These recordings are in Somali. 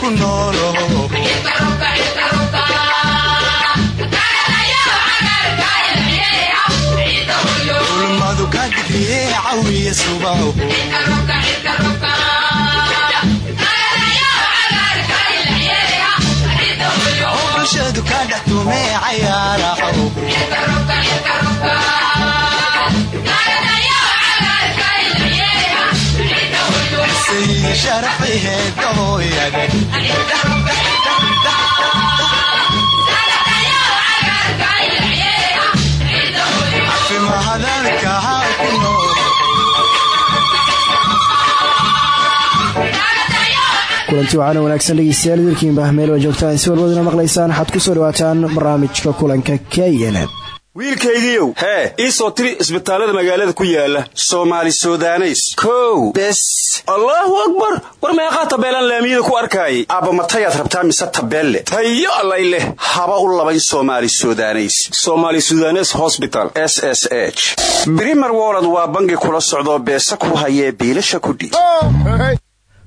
ku ku nool kulanti waxaana wanaagsan dhegeystayaal wiilkiinbah meel waa joogtaan si walbaduna maqlaysaan waxaad ku soo dhawaataan barnaamijka kulanka knn wiilkaygiiow hee ii soo tiri isbitaallada magaalada ku yaalla soomaali sudaneys. Kow. Bes. Allaahu akbar! War meeqaa tabeelaan laamiyada ku arkaayay? Aabbamatayaad rabtaa mise tabeelle? Tayo allay leh haba u labayn somaali sudaneys. Somaali sudanes hosbital s s h. Brimer wolod waa bangi kula socdoo beesa ku hayee biilasha kudhiib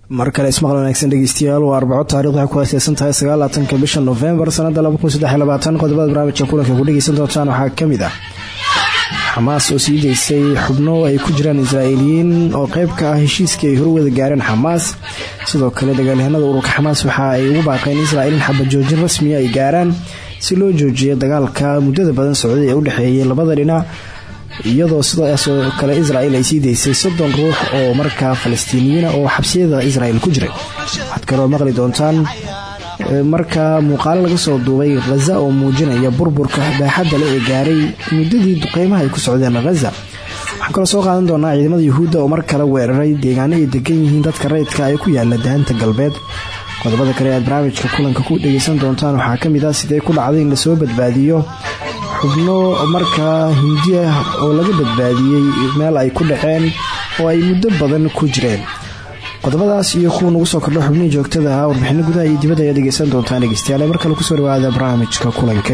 mar kale ismaqal wanaagsan dhegeystayaal waa arbaco taarikhdu waxay ku aaseysan tahay sagaalaatanka bisha nofembar sanada qodobada barnaamijka kulanka ku dhegeysan doontaan waxaa ka mid ah. Xamaas oo sii deysay xubno ay ku jiraan israa'iiliyiin oo qayb ka ah heshiiskii ay horwada gaareen xamaas. Sidoo kale dagaalyahanada ururka xamaas waxa ay ugu baaqeen israa'iil in xabajoojin rasmiya ay gaaraan si loo joojiyo dagaalka muddada badan socday ee u dhexeeyay labada dhinac iyadoo sidaasoo kale israel ay sii daysay soddon ruux oo markaa falastiiniyiina oo xabsiyada israel ku jiray. Waxaad kaloo maqli doontaan markaa muuqaalo laga soo duubay khaza oo muujinaya burburka baaxadda leh ee gaaray muddadii duqeymaha ay ku socdeen khaza waxaan kaloo soo qaadan doonaa ciidamada yuhuudda oo mar kale weeraray deegaano ay degan yihiin dadka rayidka ee ku yaalla daanta galbeed. Qodobada kale aad barnaamijka kulanka ku dhegeysan doontaan waxaa ka mid ah sidee ku dhacday in la soo badbaadiyo xubno markaa hindi ah oo laga badbaadiyey meel ay ku dhaceen oo ay muddo badan ku jireen. Qodobadaas iyo kuwa nagu soo kordho xubnihii joogtada ah warbixino gudaha iyo dibadda ayaad dhegeysan doontaan dhegeystayaal. Mar kale ku soo dhawaada barnaamijka kulanka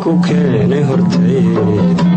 ku keenay hortayda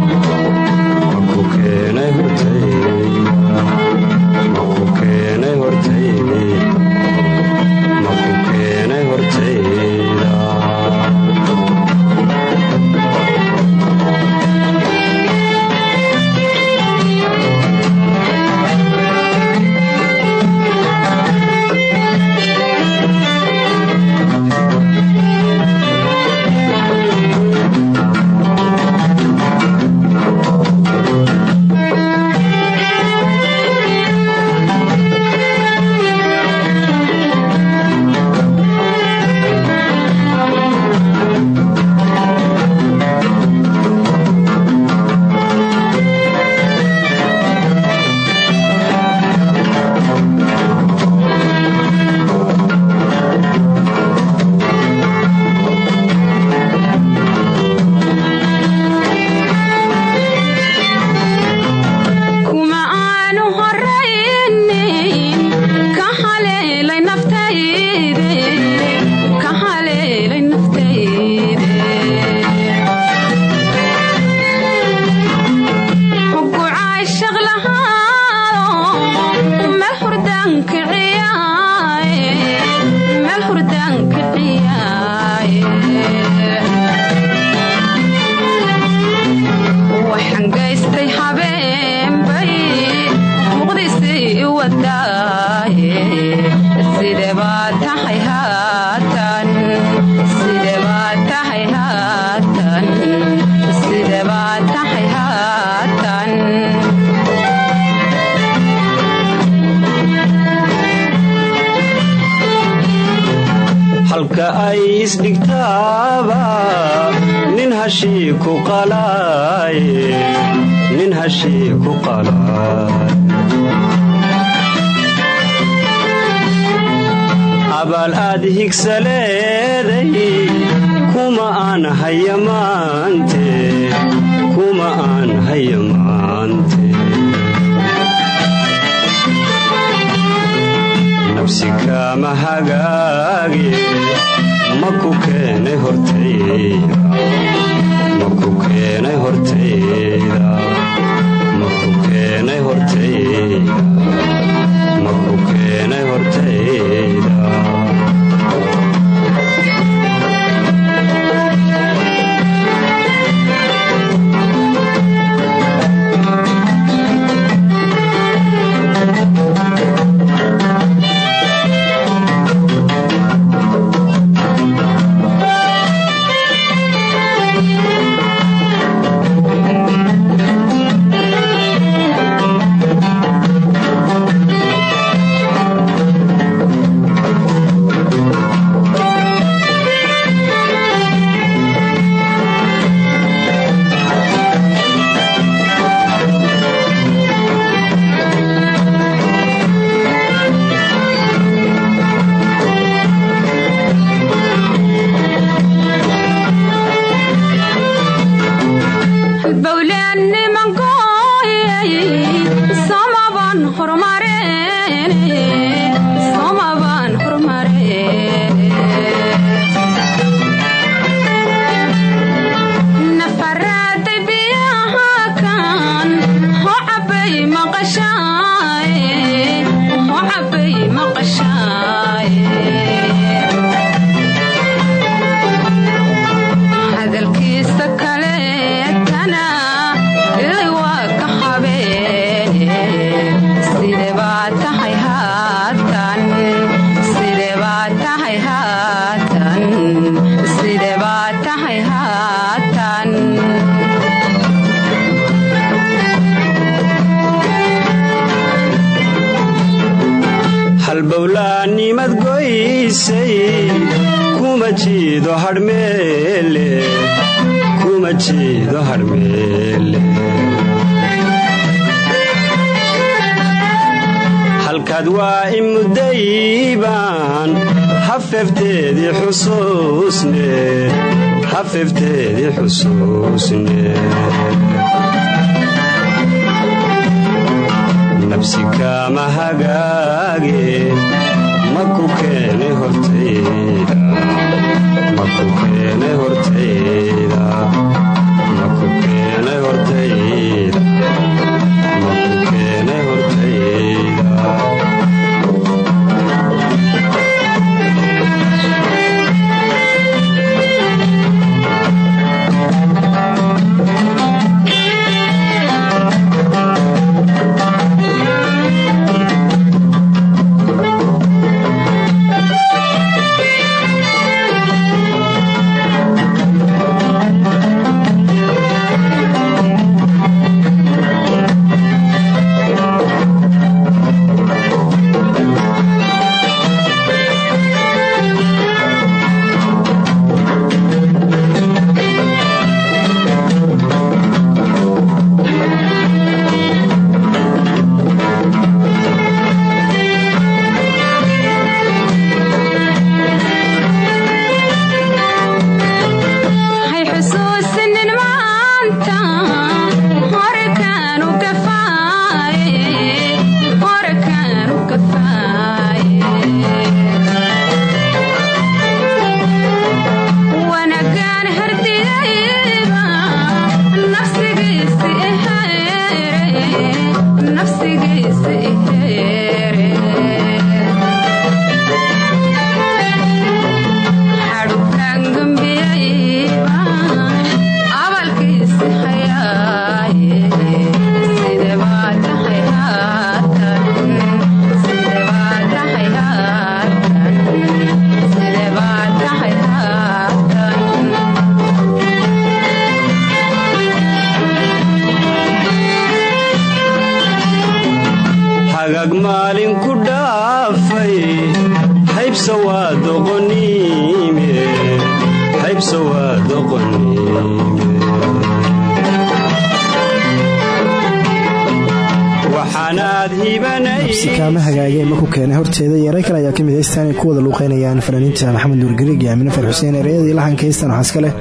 luuqeynayaan fanaaniinta maxamed nuurgariig iyo aamine far xuseen ereyadii lahanka heystaan waxaa iska leh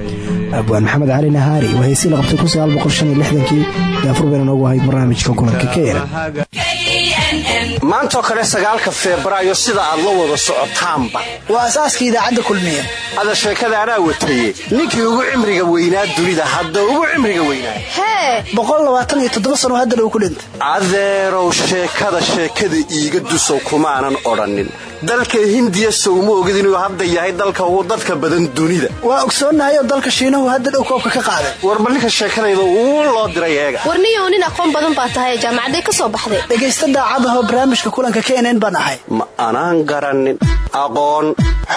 abwaan maxamed cali nahaari. Waa heysii la qabtay kii daafur bayna noogu ahayd barnaamijka kulanka keen maantoo kale sagaalka febraayo sida aad la wada socotaanba. Waa asaaska idaacadda kulmiye ada sheekada anaa wataye ninkii ugu cimriga weynaa dunida hadda ugu cimriga weynaa sano hadda dhow ku dhintay. Adeerow sheekada sheekada iiga dusow kumaanan odhannin. Dalka hindiya sowma ogid inuu hadda yahay dalka ugu dadka badan dunida. Waa ogsoonnahay oo dalka shiinahu hadda dhow koobka ka qaaday. Warba ninka sheekadayda uu loo diray eega. Warniyow nin aqoon badan baa tahay jaamacaday ka soo baxday. Dhegaysta daacadahoo barnaamijka kulanka baan ahay. Ma anaan garannin. Aqoon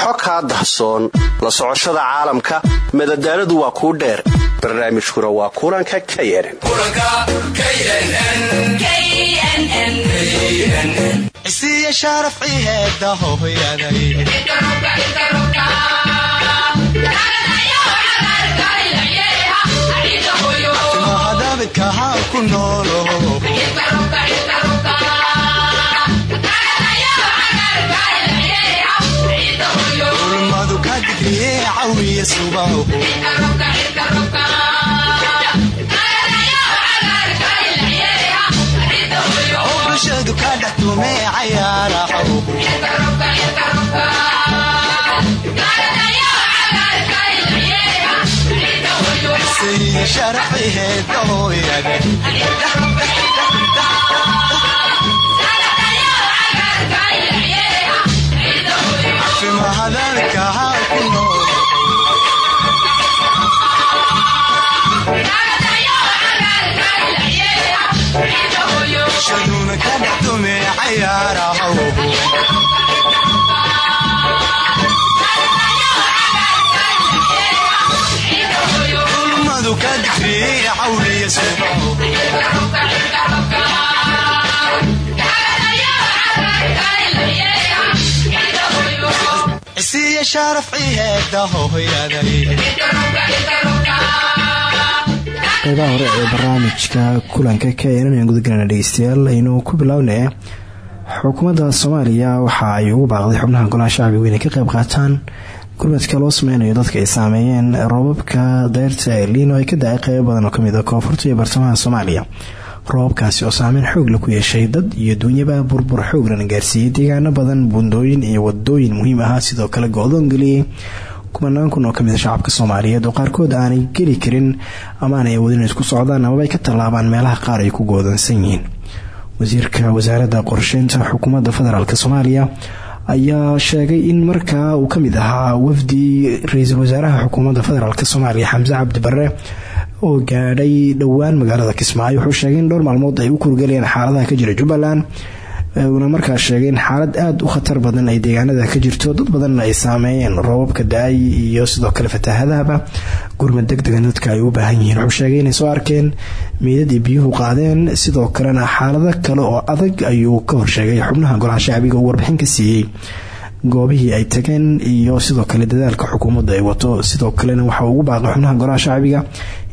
xo kaa dahsoon. La socoshada caalamka madadaaladu waa kuu dheer barnaamijkuna waa kulanka knn isiya bulshadu ka dhextume cayaaraho siya sharafci heeda hooyaday timahadabidkaha ku noolo isiya sharafci heeda hooyaday qeybaha hore ee barnaamijka kulanka knn aan gudagalana dhegeystayaal aynu ku bilownay xukuumadda soomaaliya waxa ay ugu baaqday xubnaha golaha shacbigu inay ka qeyb qaataan gurmadka loo sameynayo dadka ay saameeyeen roobabka deyrta ee liino ay ka da'ay badan oo ka mid a koonfurta iyo bartamaha soomaaliya. Roobabkaasi oo saameyn xoogla ku yeeshay dad iyo duunyaba burbur xooglana gaarsiiyey deegaano badan buundooyin iyo wadooyin muhiim ahaa sidoo kale go-doon geliyey kumanaan kun oo ka mid a shacabka soomaaliyeed oo qaarkood aanay geli karin ama aanay awoodin isku socdaan amaba ay ka tallaabaan meelaha qaar ay ku goodansan yihiin. Wasiirka wasaaradda qorsheynta xukuumadda federaalk soomaaliya ayaa sheegay in markaa uu ka mid ahaa wafdi ra'iisul wasaaraha xukuumadda federaalk soomaaliya xamse cabdi bare oo gaadhay dhowaan magaalada kismaayo wuxuu sheegay in dhowr maalmood ay u kurgelayeen xaaladaha ka jira jubbaland uuna markaa sheegay in xaalad aada u khatar badan ay deegaanada ka jirto. Dad badanna ay saameeyeen roobabka da'ay iyo sidoo kale fataahadahaba gurmad deg degan dadka ay u baahan yihiin. Wuxuu sheegay inay soo arkeen meydad ay biyuhu qaadeen sidoo kalena xaalado kale oo adag ayuu ka horsheegay xubnaha golaha shacbiga warbixin ka siiyey. Goobihii ay tageen iyo sidoo kale dadaalka xukuumadda ay wato. Sidoo kalena waxa ugu baaqay xubnaha golaha shacbiga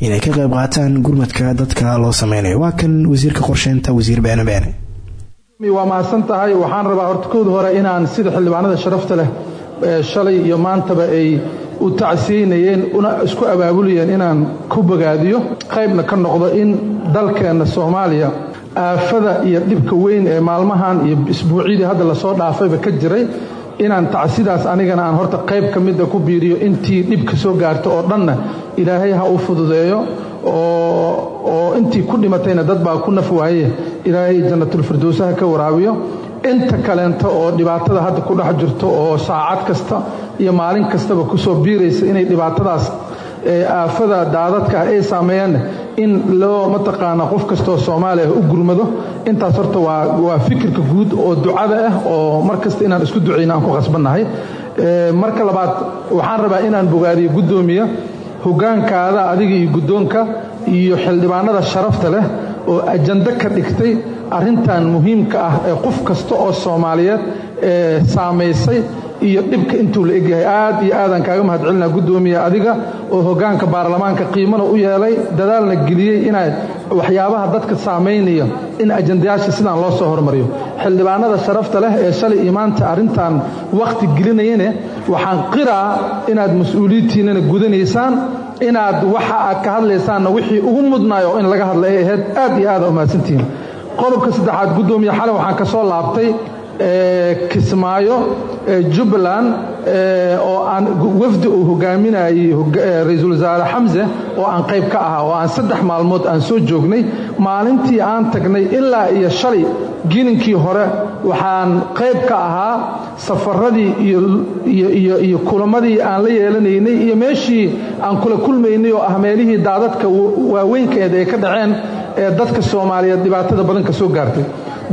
inay ka qeyb qaataan gurmadka dadka loo sameynayo waa kan wasiirka qorsheynta wasiir beene beene waa mahadsan tahay waxaan rabaa horta kowda hore inaan sida xildhibaanada sharafta leh shalay iyo maantaba ay u tacsiinayeen una isku abaabulayeen inaan ku bogaadiyo. Qaybna ka noqdo in dalkeenna soomaaliya aafada iyo dhibka weyn ee maalmahan iyo isbuucyadii hadda la soo dhaafayba ka jiray. Inaan tacsidaas anigana aan horta qayb ka mida ku biiriyo intii dhibka soo gaarta oo dhanna ilaahay ha u fududeeyo oo intii ku dhimatayna dad baa ku naf waaye. Ilaahay jannatulfirdowsaha ka waraabiyo inta kaleenta oo dhibaatada hadda ku dhex jirto oo saacad kasta iyo maalin kastaba ku soo biiraysa inay dhibaatadaas aafada daadadka ay saameeyaan in loo mataqaana qof kastoo soomaaliya u gurmado. Intaas horta waa fikirka guud oo ducada ah oo mar kasta inaan isku ducayno aan ku qasbannahay marka labaad waxaan rabaa inaan bogaadiyo guddoomiya hogaankaada adiga iyo guddoonka iyo xildhibaanada sharafta leh oo ajando ka dhigtay arrintan muhiimka ah ee qof kasta oo soomaaliyeed ee saamaysay iyo dhibka intuu la egyahay aad iyo aadaan kaaga mahadcelinaa guddoomiya adiga oo hoggaanka baarlamaanka qiimana u yeelay dadaalna geliyey inay waxyaabaha dadka saamaynaya in ajandayaasha sidaan loo soo hormariyo. Xildhibaanada sharafta leh ee shalay iyo maanta arrintan wakhti gelinayane waxaan qiraa inaad mas'uuliyiintiinana gudanaysaan inaad waxa aad ka hadlaysaanna wixii ugu mudnaay oo in laga hadla ay ahayd aad iyo aada umahadsantihiin qodobka saddexaad guddoomiye xalay waxaan ka soo laabtay kismaayo jubbaland oo aan wafdi uu hogaaminayey ra'iisul wasaare xamse oo aan qayb ka ahaa oo aan saddex maalmood aan soo joognay. Maalintii aan tagnay ilaa iyo shalay gininkii hore waxaan qayb ka ahaa safaradii iyo kulamadii aan la yeelanaynay iyo meeshii aan kula kulmaynay oo ah meelihii daadadka waaweynkeed ay ka dhaceen ee dadka soomaaliyeed dhibaatada badan ka soo gaartay.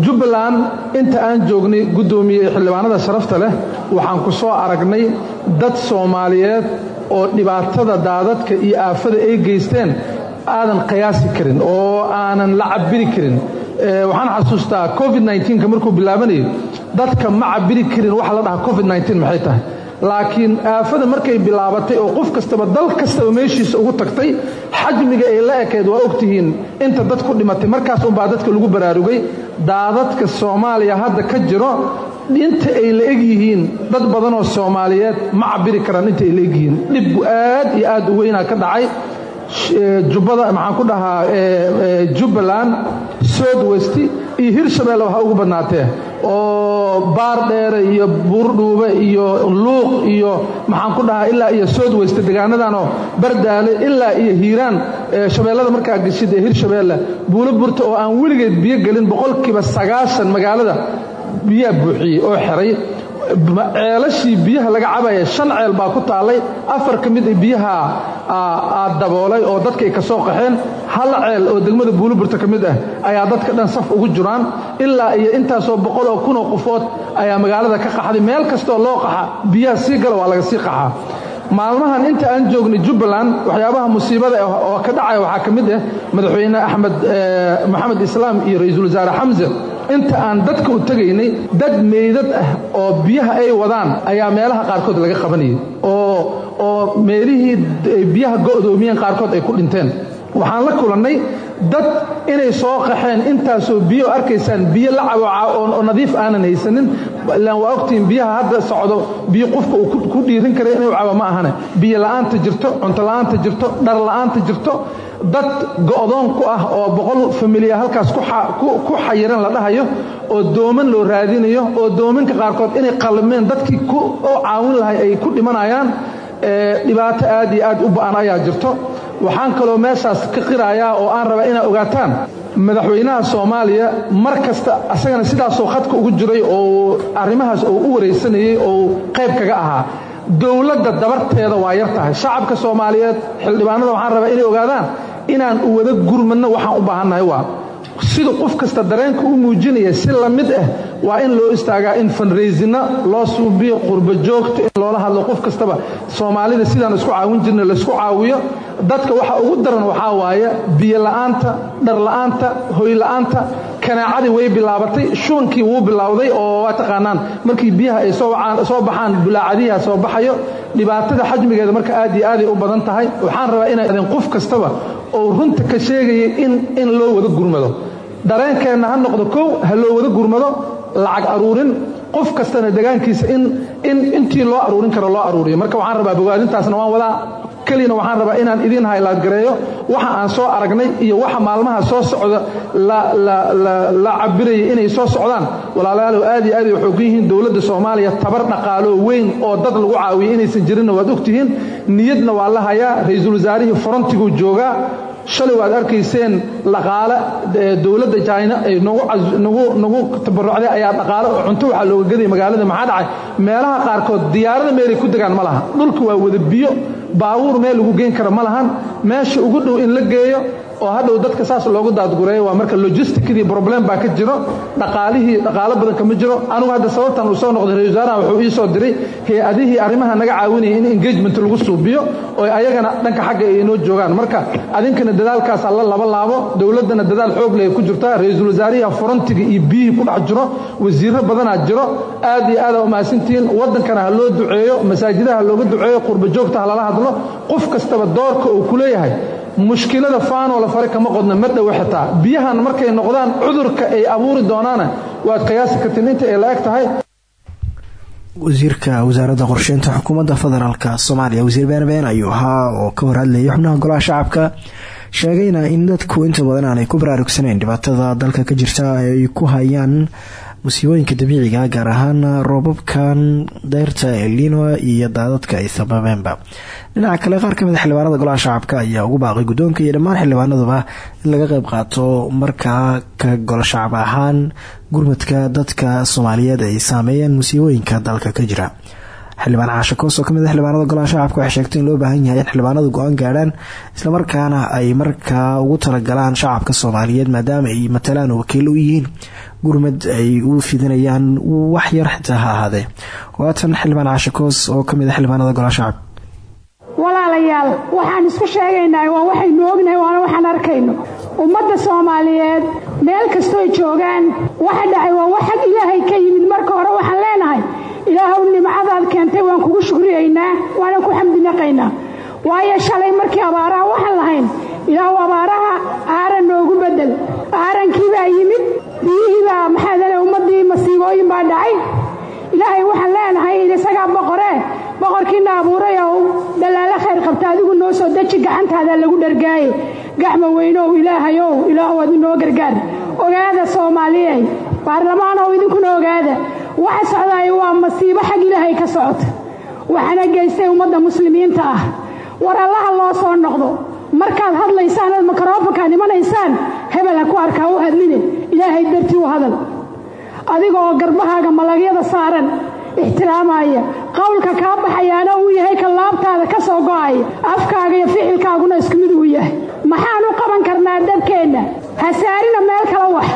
Jubbaland inta aan joognay guddoomiye xildhibaanada sharafta leh waxaan ku soo aragnay dad soomaaliyeed oo dhibaatada daadadka iyo aafada ay geysteen aadan qiyaasi karin oo aanan la cabiri karin. Waxaan xasuustaa covid markuu bilaabanayay dadka ma cabiri karin waxa la dhahaa covid maxay tahay laakiin aafada markay bilaabatay oo qof kastaba dal kastaba meeshiisa ugu tagtay xajmiga ay la ekeed waa ogtihiin inta dad ku dhimatay. Markaas unbaa dadka lagu baraarugay daadadka soomaaliya hadda ka jiro inta ay la eg yihiin dad badanoo soomaaliyeed ma cabiri karaan inta ay la eg yihiin dhibbu aad iyo aad u weynaa ka dhacay. Jubbada maxaan ku dhahaa jubbaland south west iyo hirshabeelle waxa ugu badnaatee. Oo baar dheere iyo buurdhuube iyo luuq iyo maxaan ku dhahaa ilaa iyo south west degaanadanoo bardaale ilaa iyo hiiraan shabeellada markaa geshid ee hirshabeelle buulo burta oo aan weligeed biyo gelin boqolkiiba sagaashan magaalada biyaa buuxiyey oo xeray ceelashii biyaha laga cabaya shan ceel baa ku taallay. Afar ka mid biyaha aad daboolay oo dadkay ka soo qaxeen. Hal ceel oo degmada buuliburta ka mid ah ayaa dadka dhan saf ugu jiraan ilaa iyo intaasoo boqol oo kunoo qofood ayaa magaalada ka qaxday. Meel kastoo loo qaxa biyaha sii gala waa laga sii qaxaa maalmahan inta aan joognay jubbaland waxyaabaha musiibada oo ka dhacaya waxaa ka mid ah madaxweyne axmed maxamed islaam iyo ra'iisul wasaare xamse inta aan dadka u tegaynay dad meydad ah oo biyaha ay wadaan ayaa meelaha qaarkood laga qabanayay oo meelihii biyaha go'doomiyeen qaarkood ay ku dhinteen. Waxaan la kulannay dad inay soo qaxeen intaasoo biyo arkaysaan biyo la cabooca oo nadiif aanan haysanin ilaan waa ogtihiin biyaha hadda socdo biyo qofka uu ku dhiirin kara inuu cabo ma ahane. Biyo la'aanta jirto cunto la'aanta jirto dhar la'aanta jirto dad go'doon ku ah oo boqol familiya halkaas ku xayiran la dhahayo oo dooman loo raadinayo oo doominka qaarkood inay qalmeen dadkii oo caawin lahay ay ku dhimanayaan dhibaato aad iyo aad u ba'an ayaa jirto. Waxaan kaloo meeshaas ka qirayaa oo aan rabaa inaa ogaataan madaxweynaha soomaaliya mar kasta asagana sidaasoo khadka ugu jiray oo arrimahaas oo u waraysanayey oo qayb kaga ahaa. Dowladda dabarteeda waa yar tahay. Shacabka soomaaliyeed xildhibaanada waxaan rabaa inay ogaadaan inaan wada gurmadno waxaan u baahannahay waa sida qof kasta dareenka u muujinaya si la mid ah waa in loo istaagaa in fanraysinna loo suubiyo qurbo joogta in loola hadlo qof kastaba. Soomaalida sidaan isku caawin jirna laysku caawiyo. Dadka waxa ugu daran waxaa waaye biyo la'aanta dhar la'aanta hoy la'aanta kanaacadii way bilaabatay shubankii wuu bilowday oo waa taqaanaan. Markii biyaha ay soo baxaan bulaacadiha soo baxayo dhibaatada xajmigeeda marka aad iyo aaday u badan tahay waxaan rabaa inay qof kastaba oo runta ka sheegaya in loo wada gurmado dareenkeenna ha noqdo kow ha loo wada gurmado lacag aruurin qof kastana degaankiisa in intii loo aruurin karo loo aruuriyo. Marka waxaan rabaa bogaadintaasna waan wadaa keliyana waxaan rabaa inaan idiin haylaadgareeyo waxa aan soo aragnay iyo waxa maalmaha soo socda la cabiraya inay soo socdaan. Walaalayaalow aad iyo aad ay xoog yihiin dowladda soomaaliya tabar dhaqaaloo weyn oo dad lagu caawiyay inaysan jirinna waad ogtihiin. Niyadna waa la hayaa ra'iisul wasaarihii forontiguu joogaa shalay waad arkayseen dhaqaale dowladda jina ay nagu tabarucday ayaa dhaqaale cunto waxaa looga gadaya magaalada maxaa dhacay. Meelaha qaarkood diyaarada meelay ku degaan ma laha. Dhulka waa wada biyo baabuur meel lagu geyn kara ma meesha ugu dhow in la geeyo oo hadhow dadka saas loogu daadgureeyo waa marka logisticdii problem baa ka jiro. Dhaqaalihii dhaqaalo badan kama jiro. Anigu hadda sababtan uu soo noqday ra'isul wuxuu ii soo diray hay'adihii arrimaha naga caawinaya in engagement lagu suubiyo oo ayagana dhanka xagga ay inoo joogaan. Marka adinkana dadaalkaas alla laba laabo dowladdana dadaal xoog leh ku jirtaa. Ra'iisul wasaarihi iyo biyihii ku dhex jiro wasiirro badanaa jiro. Aad iyo aada umahadsantihiin waddankana ha loo duceeyo masaajidaha ha looga duceeyo qurba joogta ha lala hadlo qof kastaba doorka uu ku leeyahay mushkilada faanoo la fare kama qodna ma dhowe xitaa biyahan markay noqdaan cudurka ay abuuri doonaana waad qiyaasi kartiin inta ay la eg tahay wasiirka wasaaradda qorsheynta xukuumadda federaalk soomaaliya wasiir beenbeen ayuu ahaa oo ka warhadlayay xubnaha golaha shacabka sheegayna in dadku inta badan aanay ku baraarugsaneyn dhibaatada dalka ka jirta ay ku hayaan musiibooyinka dabiiciga gaar ahaan roobabkan deyrta elino iyo daadadka ay sababeenba. Dhinaca kale qaar ka mid a xildhibaanada golaha shacabka ayaa ugu baaqay guddoonka iyo dhammaan xildhibaanaduba in laga qayb qaato markaa ka golo shacab ahaan gurmadka dadka soomaaliyeed ay saameeyeen musiibooyinka dalka ka jira xildhibaan caashe koos oo ka mid a xildhibaanada golaha shacabka waxay sheegtay in loo baahan yahay in xildhibaanadu go'aan gaadhaan islamarkaana ay markaa ugu talagalaan shacabka soomaaliyeed maadaama ay matalaan wakiil u yihiin gurmad ay u fidinayaan wax yar xitaa ha ahaadee. Waatan xildhibaan caashe koos oo ka mid a xildhibaanada golaha shacabka walaalayaal waxaan isku sheegaynaa waa waxaynu ognahay waana waxaan arkayno. Ummadda soomaaliyeed meel kastooy joogaan waxa dhacay waa wax ilaahay ka yimid. Marka hore waxaan ilaahow nimcadaad keentay waan kugu shukriyaynaa waanan ku xamdinaqaynaa. Waayo shalay markii abaaraha waxaan lahayn ilaahu abaaraha aaran noogu bedel aarankiibaa yimid biyihiibaa maxaadale ummaddii masiibooyin baa dhacay ilaahay waxaan leenahay isagaa boqoree boqorkiina abuuray ow dalaalo khayr qabta adigu noo soo deji gacantaada lagu dhargaaye gacma weynow ilaahayow ilaahow ad inoo gargaar. Ogaada soomaaliyey baarlamaanow idinkuna ogaada. Waxa socdaaya waa masiibo xag ilaahay ka socota waxaana geystay ummadda muslimiinta ah. War allaha loo soo noqdo. Markaad hadlaysaan aad mikrofonkaad imanaysaan hebel ha ku arkaa u hadline. Ilaahay dartii u hadal adigaoo garbahaaga malagyada saaran ixtiraamaya qowlka kaa baxayaana uu yahay ka laabtaada ka soo go'aya afkaaga iyo ficilkaaguna isku mid uu yahay. Maxaan u qaban karnaa dadkeenna hasaarina meel kala wax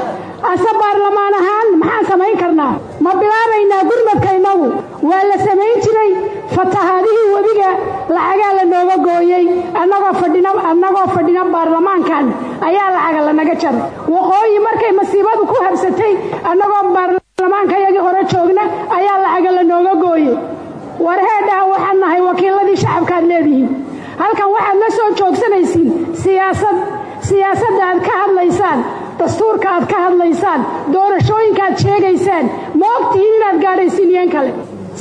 ase baarlamaan ahaan maxaan samayn karnaa? Ma bilaabaynaa gurmadka innagu waa la samayn jiray? Fatahaadihii webiga lacagaa la nooga gooyey. Annagoo fadhina baarlamaankan ayaa lacaga lanaga jaray waqooyi markay masiibadu ku habsatay annagoo baarlamaanka yagii hore joogna ayaa lacaga la nooga gooyey. War heedhaha waxaan nahay wakiiladii shacabkaad leedihiin. Halkan waxaad la soo joogsanaysiin. Siyaasad siyaasadda aad ka hadlaysaan dastuurka aad ka hadlaysaan doorashooyinka aad sheegaysaan ma ogtihiin inaad gaadhaysiin iyan kale.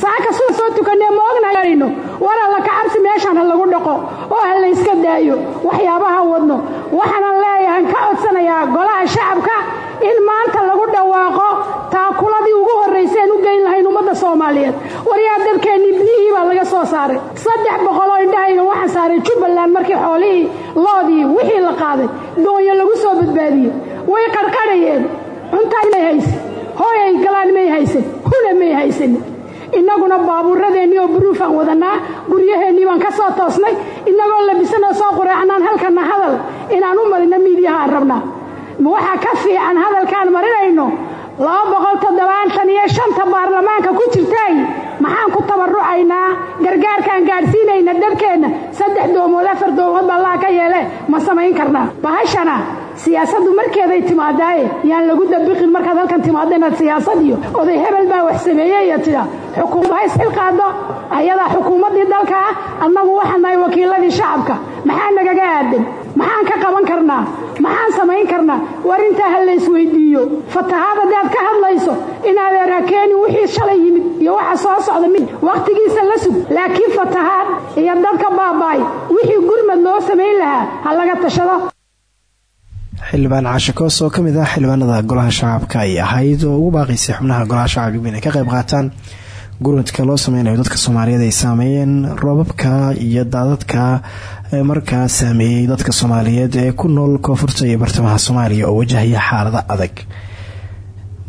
Saaka sua soo tukanee ma ognaano war alla kacabsi meeshaan ha lagu dhaqo. Oo ha layska daayo. Waxyaabaha wadno. Waxaanan leeyahan ka codsanayaa golaha shacabka in maanta lagu dhawaaqo. Taakuladii ugu horrayseen u geyn lahayn ummadda soomaaliyeed. Waryaa dadkeennii biyihii baa laga soo saaray indhahayga waxaa saaray jubbaland markii xoolihii loodii wixii la qaaday. Doonyo lagu soo badbaadiyey way qarqadhayeen cuntaa may haysan hooy ay galaan may haysan huna may haysanin innaguna baabuuradeennii oo buruufaan wadannaa guryaheennii baan ka soo toosnay innagoo labisanoo soo qureecnaan halkanna hadal. Inaan u marino miidiyaha aan rabnaa. Waxaa ka fiican hadalkaan marinayno iyo shanta baarlamaanka ku jirtay. Maxaan ku tabarucaynaa gargaarkaan gaadhsiinayna dadkeenna saddex doomood afar doomood ba allaha ka yeele. Ma samayn karnaa. Bahashana siyaasaddu markeeday timaadaaye yaan lagu dabiqin markaad halkan timaaddo inaad siyaasad iyo oday hebel baa wax sameeyey iyo tida xukuumad ha isxil qaado ayadaa xukuumaddii dalka ah annagu waxaan nahay wakiiladii shacabka. Maxaa nagaga aadan? Maxaan ka qaban karnaa? Maxaan samayn karnaa? War intaa ha laysweydiiyo fatahaad haddaad ka hadlayso inaadeer ha keeni wixii shalay yimid iyo waxa soo socda mid wakhtigiisa la sug. Laakiin fatahaad iyo dadka baaba'ay wixii gurmad loo samayn lahaa ha laga tashado xildhibaan caashe koos oo ka mid ah xildhibaanada golaha shacabka ay ahayd oo ugu baaqaysay xubnaha golaha shacabka inay ka qayb qaataan. Gurmadka loo sameynayo dadka soomaaliyeed ay saameeyeen roobabka iyo daadadka markaa saameeyey dadka soomaaliyeed ee ku nool koonfurta iyo bartamaha soomaaliya oo wajahaya xaalada adag.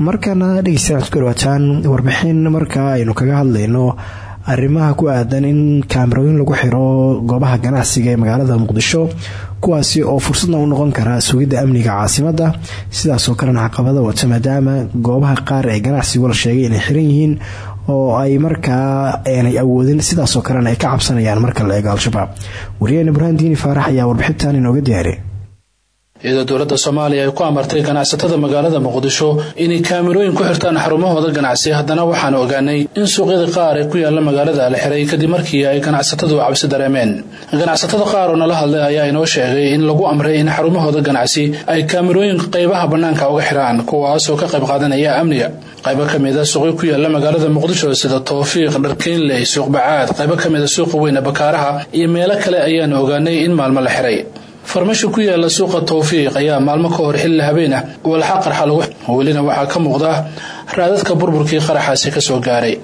Markana dhegeystayaal ku dhawaataan warbixin markaa aynu kaga hadlayno arrimaha ku aadan in kaamarooyin lagu xiro goobaha ganacsiga ee magaalada muqdisho kuwaasi oo fursadna u noqon kara sugidda amniga caasimada. Sidaasoo kalena caqabada wata maadaama goobaha qaar ee ganacsigu la sheegay inay xiran yihiin oo ay markaa aanay awoodin sidaasoo kalena ay ka cabsanayaan marka la eego al-shabaab. Wariyeen ibraahim diini faarax ayaa warbixintan inooga diyaariy iyadoo dowladda soomaaliya ay ku amartay ganacsatada magaalada muqdisho inay kaamirooyin ku xirtaan xarumahooda ganacsi. Haddana waxaan ogaanay in suuqyada qaar ee ku yaalla magaalada la xiray kadib markii ay ganacsatadu cabsi dareemeen. Ganacsatada qaar oo nala hadlay ayaa inoo sheegay in lagu amray in xarumahooda ganacsi ay kaamirooyin qaybaha bannaanka uga xiraan kuwaasoo ka qayb qaadanaya amniga. Qaybo ka mid a suuqyo ku yaalla magaalada muqdisho sida towfiiq dharkeenley suuq bacaad. Qaybo ka mid a suuqa weyne bakaaraha iyo meelo kale ayaan ogaanay in maalmo la xiray farmashi ku yaalla suuqa towfiiq ayaa maalmo ka hor xilli habeen ah walxa qarxa lagu welina waxaa ka muuqda raadadka burburkii qaraxaasi ka soo gaaray.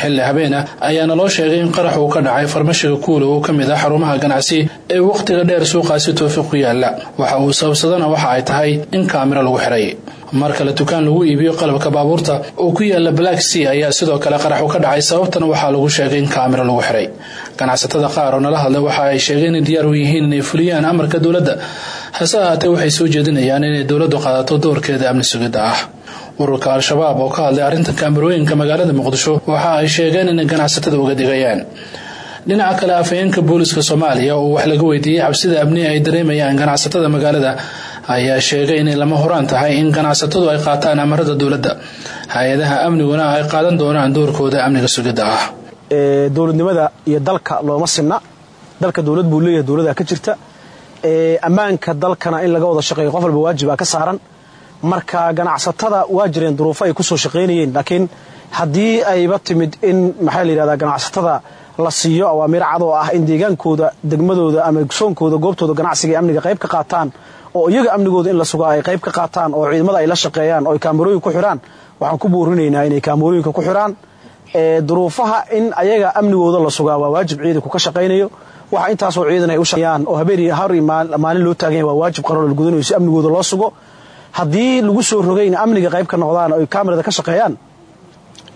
Xilli habeen ah ayaana loo sheegay in qarax uu ka dhacay farmashiga kuula oo ka mid ah xarumaha ganacsi ee wakhtiga dheer suuqaasi towfiiq ku yaalla waxa uu sababsadana waxa ay tahay in kaamiro lagu xiray mar kale dukaan lagu iibiyo qalabka baabuurta oo ku yaalla black sea ayaa sidoo kale qarax u ka dhacay sababtana waxaa lagu sheegay in kaamiro lagu xiray. Ganacsatada qaar oo nala hadlay waxa ay sheegeen inay diyaar u yihiin inay fuliyaan amarka dowladda. Hase ahaatee waxay soo jeedinayaan inay dowladdu qaadato doorkeeda amni sugidda ah. Ururka al-shabaab oo ka hadlay arrinta kaamirooyinka magaalada muqdisho waxa ay sheegeen inay ganacsatada uga digayaan. Dhinaca kale afhayeenka booliska soomaaliya oo wax laga weydiiyey cabsida amni ay dareemayaan ganacsatada magaalada ayaa sheegay inay lama horaan tahay in ganacsatadu ay qaataan amarada dowladda. Hay'adaha amniguna ay qaadan doonaan doorkooda amniga sugidda ah. Dowladnimada iyo dalka looma sinna. Dalka dowlad buu leeyahay dowladda ka jirta. Ammaanka dalkana in laga wada shaqeeyo qof walba waajibaa ka saaran. Marka ganacsatada waa jireen duruufo ay ku soo shaqaynayeen laakiin haddii ayba timid in maxaa la ganacsatada la siiyo awaamiir cad oo ah in deegaankooda degmadooda ama soonkooda goobtooda ganacsiga ee amniga qayb ka qaataan oo iyaga amnigooda in la sugaa ay qayb ka qaataan oo ciidamada ay la shaqeeyaan oo ay kaamarooyin ku xidhaan waxaan ku buurinaynaa inay kaamarooyinka ku xidhaan duruufaha in ayaga amnigooda la sugaa waa waajib ciidanku ka shaqaynayo waxa intaasoo ciidan ay u shaqeeyaan oo habeen har maalin loo taagan waa waajib qaran la gudanayo si amnigooda loo sugo. Haddii lagu soo rogay in amniga qayb ka noqdaan oo ay kaamirada ka shaqeeyaan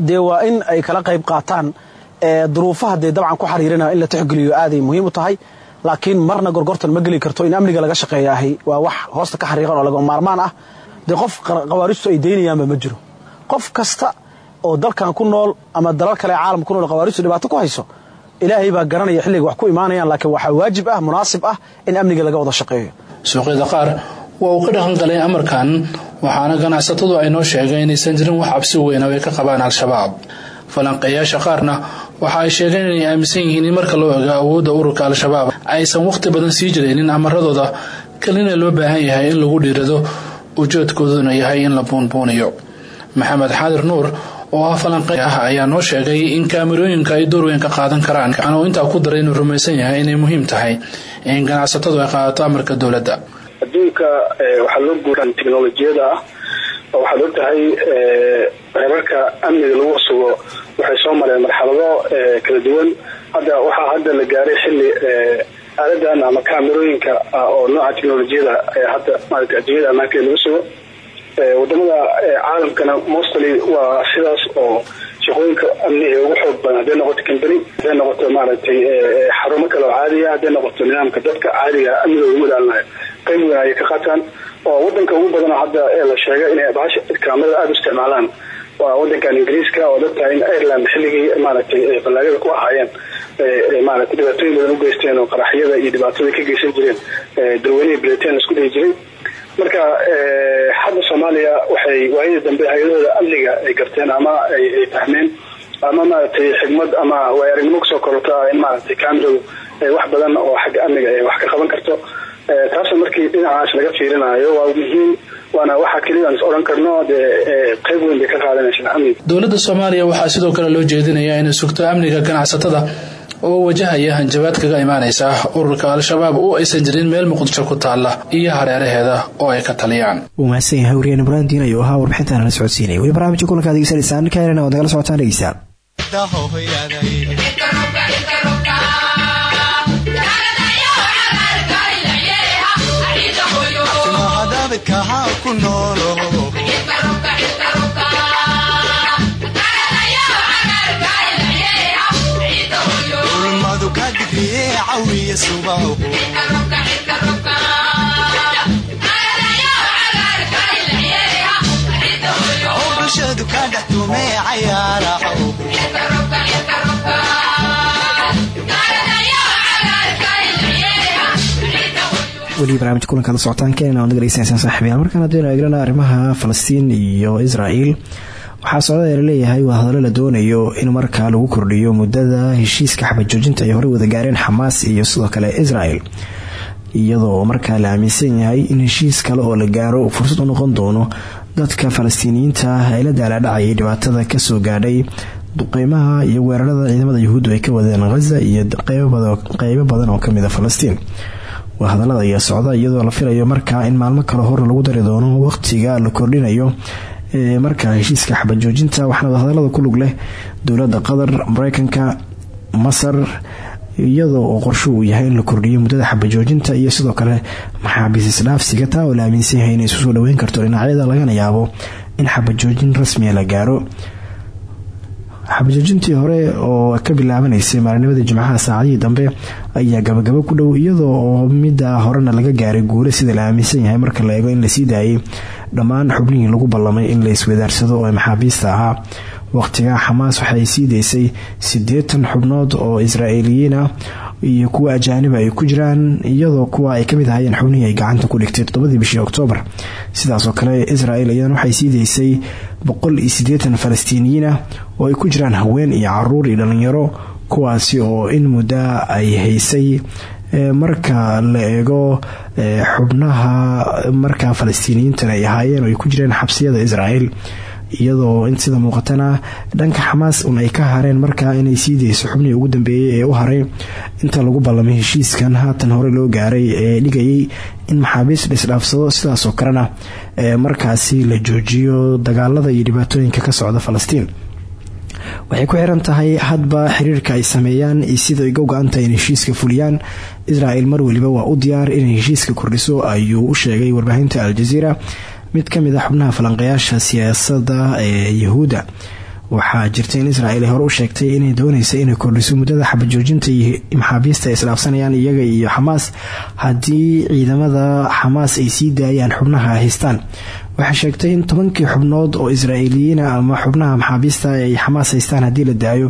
dee in ay kala qayb qaataan. Duruufaha dee ku xariirina in la tixgeliyo aaday muhiim u tahay laakiin marna gorgortan ma geli karto in amniga laga shaqeeyaahay waa wax hoosta ka xariiqan oo lagama maarmaan ah. Dee qof qawaaristu ay daynayaanba ma jiro. Qof kasta oo dalkan ku nool ama dalal kale caalamka ku nool qawaaristu dhibaato ku hayso ilaahay baa garanaya xilliga wax ku imaanayaan laakiin waxaa waajib ah munaasib ah in amniga laga wada shaqeeyo. Suuqyada qaar waa uu ka dhaqan galay amarkan waxaana ganacsatadu ay noo sheegeen inaysan jirin wax cabsi weyn oo ay ka qabaan al-shabaab. Falanqeeyaasha qaarna waxa ay sheegeen inay aaminsan yihiin in marka loo ego awoodda ururka al-shabaab aysan wakhti badan sii jiraynin amaradooda kalina loo baahan yahay in lagu dhiirado ujeedkooduna yahay in la buunbuuniyo. Maxamed xaadir nuur oo ah falanqey ah ayaa noo sheegay in kaamirooyinka ay door weyn ka qaadan karaan. Anuu intaa ku daray rumaysan yahay inay muhiim tahay in ganacsatadu ay qaadato amarka dowladda. Adduunka waxaa loo guuran teknolojiyada ah. Waxaad og tahay heerarka amniga lagu sugo waxay soo mareen marxalado kala duwan. Hadda waxaa hadda la gaaray xilli aaladan ama kaamirooyinka oo nooca teknolojiyada hadda maarata adduunyada ammaankeeda lagu sugo. Wadamada caalamkana mostly waa sidaas oo shaqooyinka amni ee ugu xoog badan. Hadday noqoto combany hadday noqoto maaragtay xarumo kale oo caadiya hadday noqoto nidaamka dadka caadiga amniga ugu ilaalinayo qayb weyn ka qaataan. Oo wadanka ugu badanoo hadda la sheegay inay bahasha kaamirada aada u isticmaalaan waa wadankan ingiriiska oo dad tahay in ireland xilligii maaragtay ballaagada ku ahaayeen maaragtay dhibaatooyin badan u geysteen oo qaraxyada iyo dhibaatada ka geysan jireen dalweynihii britain isku dhihi jiray. Marka hadda soomaaliya waxay waayadii dambe hay'adahooda amniga ay garteen ama ay fahmeen ama maaragtay xigmad ama way aragnimo ku soo korota in maaragtay cameradu wax badan oo xagga amniga ay wax ka qaban karto. Taasoo markii dhinacaas laga fiirinayo waa muhiim waana waxa keliya aan is odhan karno dee qayb weyn bay ka qaadanaysaa amniga dowladda soomaaliya waxaa sidoo kale loo jeedinayaa inay sugto amniga ganacsatada oo wajahaya hanjabaad kaga imaanaysa ururka al-shabaab oo aysan jirin meel muqdisho ku taalla iyo hareeraheeda oo ay ka taliyaan wuu mahadsan yahay wariyeen ibraahim diin ayuu ahaa warbixintaana la socodsiinaya weli barnaamijka kulankaad degeysanaysaan kaelena waad nagala socotaan dadka ha ku noolo. Ulmadu ka dhigriye cawiya subaahu bulshadu ka dhex tume cayaaraho weli barnamijka kulankaada socotaan keenana waad dhegeysaneysaan saaxiibayaal markaan haddaynu eegrana arrimaha falastiin iyo israa'iil waxaa socdadeer leeyahay waa hadallo la doonayo in markaa lagu kordhiyo muddada heshiiska xabajoojinta ay horey wada gaareen xamaas iyo sidoo kale israel iyadoo markaa la aaminsan yahay in heshiis kale oo la gaaro fursad u noqon doono dadka falastiiniyiinta ah ee la daalaadhacayay dhibaatada ka soo gaadhay duqeymaha iyo weerarada ciidamada yuhuuddu ay ka wadeen khaza iyo qeybo badan oo ka mid a falastiin waa hadalada ayaa socda iyadoo la filayo markaa in maalmo kale hor lagu dari doono waqtiga la kordhinayo ee markaa heshiiska xabajoojinta. Waxaana hadalada ku lug leh dowladda qatar mareykanka masar iyadoo oo qorsho uu yahay in la kordhiyo muddada xabajoojinta iyo sidoo kale maxaabiis isdhaafsiga. Taa oo la aaminsan yahay inay isu soo dhaweyn karto dhinacyada lagana yaabo in xabajoojin rasmiya la gaaro xabajoojintii hore oo ka bilaabanaysay maalinimadii jimcaha saacadihii dambe ayaa gabagabo ku dhow iyadoo oo midda horena laga gaaray guule sida la aaminsan yahay marka la eego in la sii daayay. Dhammaan xubnihii lagu ballamay in la iswadaarsado oo maxaabiista ahaa. Waqtiga xamaas waxay sii daysay siddeetan xubnood oo israa'iiliyiin ah iyo kuwa ajaaniba ay ku jiraan iyadoo kuwa ay ka mid ahaayeen xubnihii ay gacanta ku dhigtay toddobadii bishii oktoobar. Sidaasoo kale israel iyadana waxay sii daysay boqol iyo siddeetan falastiiniyiin ah oo ay ku jiraan haween iyo carruur iyo dhalinyaro kuwaasi oo in muddo ay haysay marka la eego xubnaha markaa falastiiniyiintan ay ahaayeen oo ay ku jireen xabsiyada israel iyadoo in sida muuqatana dhanka xamaas un ay ka hareen markaa inay sii dayso xubnihii ugu dambeeyay ee u haray. Inta lagu ballamay heshiiskan haatan hore loo gaaray ee dhigayay in maxaabiis dhisdhaafsado sidaasoo kalena markaasi la joojiyo dagaalada iyo dhibaatooyinka ka socda falastiin. Waxay ku xiran tahay hadba xiriirka ay sameeyaan iyo sida ay go-go-an tahay in heshiiska fuliyaan. Israel mar weliba waa u diyaar inay heshiiska kordhiso ayuu u sheegay warbaahinta al-jaziira mid ka mid a xubnaha falanqayaasha siyaasada ee yahuudda waxaa jirta in israel ay hore u sheegtay inay dooneysa inay kordhiso muddada xabajoojinta maxaabiista ay isdhaafsanayaan iyaga iyo xamaas haddii ciidamada xamaas ay sii daayaan xubnaha haystaan. Waxay sheegtay in tobankii xubnood oo israa'iiliyiina ama xubnaha maxaabiista ay xamaas haystaan haddii la daayo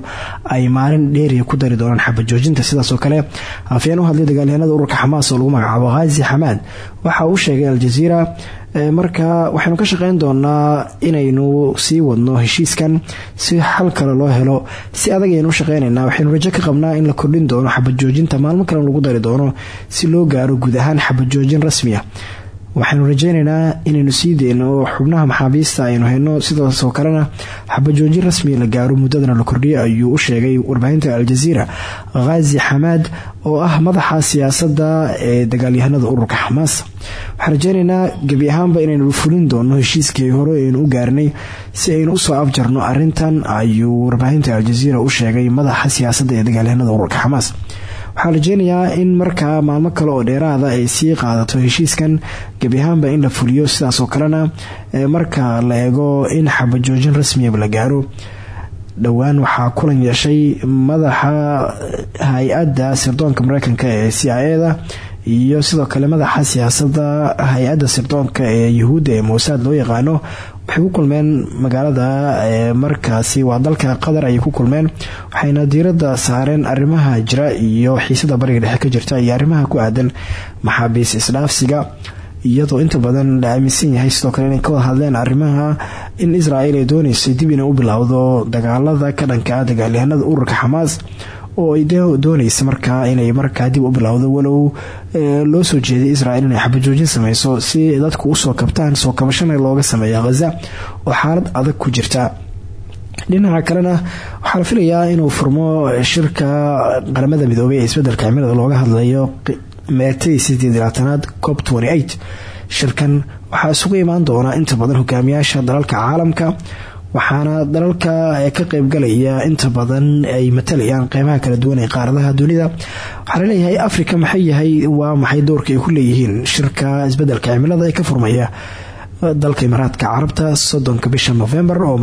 ay maalin dheeriya ku dari doonaan xabajoojinta sidaasoo kale afyeen u hadlay dagaalyahanada ururka xamaas oo lagu magacaabo khazi xamaad waxa uu sheegay al-jaziira marka waxaynu ka shaqeyn doonaa inaynu sii wadno heshiiskan si xal kale loo helo si adag ayaynu u shaqeynaynaa. Waxaynu rajo ka qabnaa in la kordhin doono xabajoojinta maalmo kalena lagu dari doono si loo gaaro guud ahaan xabajoojin rasmi ah waxaynu rajeynaynaa inaynu sii deyno xubnaha maxaabiista aynu hayno. Sidaasoo kalena xabajoojin rasmiya la gaaro muddadana la kordhiyo ayuu u sheegay warbaahinta al-jaziira khazi xamaad oo ah madaxa siyaasadda ee dagaalyahanada ururka xamaas. Waxaan rajeynaynaa gebi ahaanba inaynu fulin doono heshiiskii hore aynu u gaarnay si aynu u soo afjarno arintan ayuu warbaahinta al-jaziira u sheegay madaxa siyaasadda ee dagaalyahanada ururka xamaas waxaa rajeynayaa in markaa maalmo kale oo dheeraada ay sii qaadato heshiiskan gebi ahaanba in la fuliyo. Sidaasoo kalena marka la eego in xabajoojin rasmiyaba la gaaro dhowaan waxaa kulan yeeshay madaxa hay'adda sirdoonka mareykanka ee c i iyo sidoo kale madaxa siyaasadda hay'adda sirdoonka ee yuhuudda ee mowsaad loo yaqaano waxay ku kulmeen magaalada markaasi. Waa dalka qatar ayay ku kulmeen waxayna diiradda saareen arrimaha jira iyo xiisada bariga dhexe ka jirta iyo arrimaha ku aadan maxaabiis isdhaafsiga iyadoo inta badan la aaminsan yahay sidoo kale inay ka wada hadleen arrimaha in israel ay dooneysay dib inay u bilowdo dagaalada ka dhanka ah dagaalyahanada ururka xamaas oo ay dooneysa markaa inay markaa dib u bilowdo walow loo soo jeeday israel inay xabajoojin sameyso si dadku u soo kabtaan soo kabashana looga sameeya khaza oo xaalad adag ku jirta. Dhinaca kalena waxaa la filayaa inuu furmo shirka qaramada midoobay ee isbeddelka cimilada looga hadlayo meetadii sideed labaatanaad cop shirkan waxaa isugu imaan doonaa inta badan hogaamiyaasha dalalka caalamka waxaana dalalka ka qeybgalaya inta badan ay matalayaan qeybaha kala duwan ee qaaradaha dunida. Waxaa la leeyahay africa maxay yahay? Waa maxay doorka ay ku leeyihiin? Shirka isbeddelka cimilada ee ka furmaya dalka imaaraadka carabta soddonka bisha novembar oo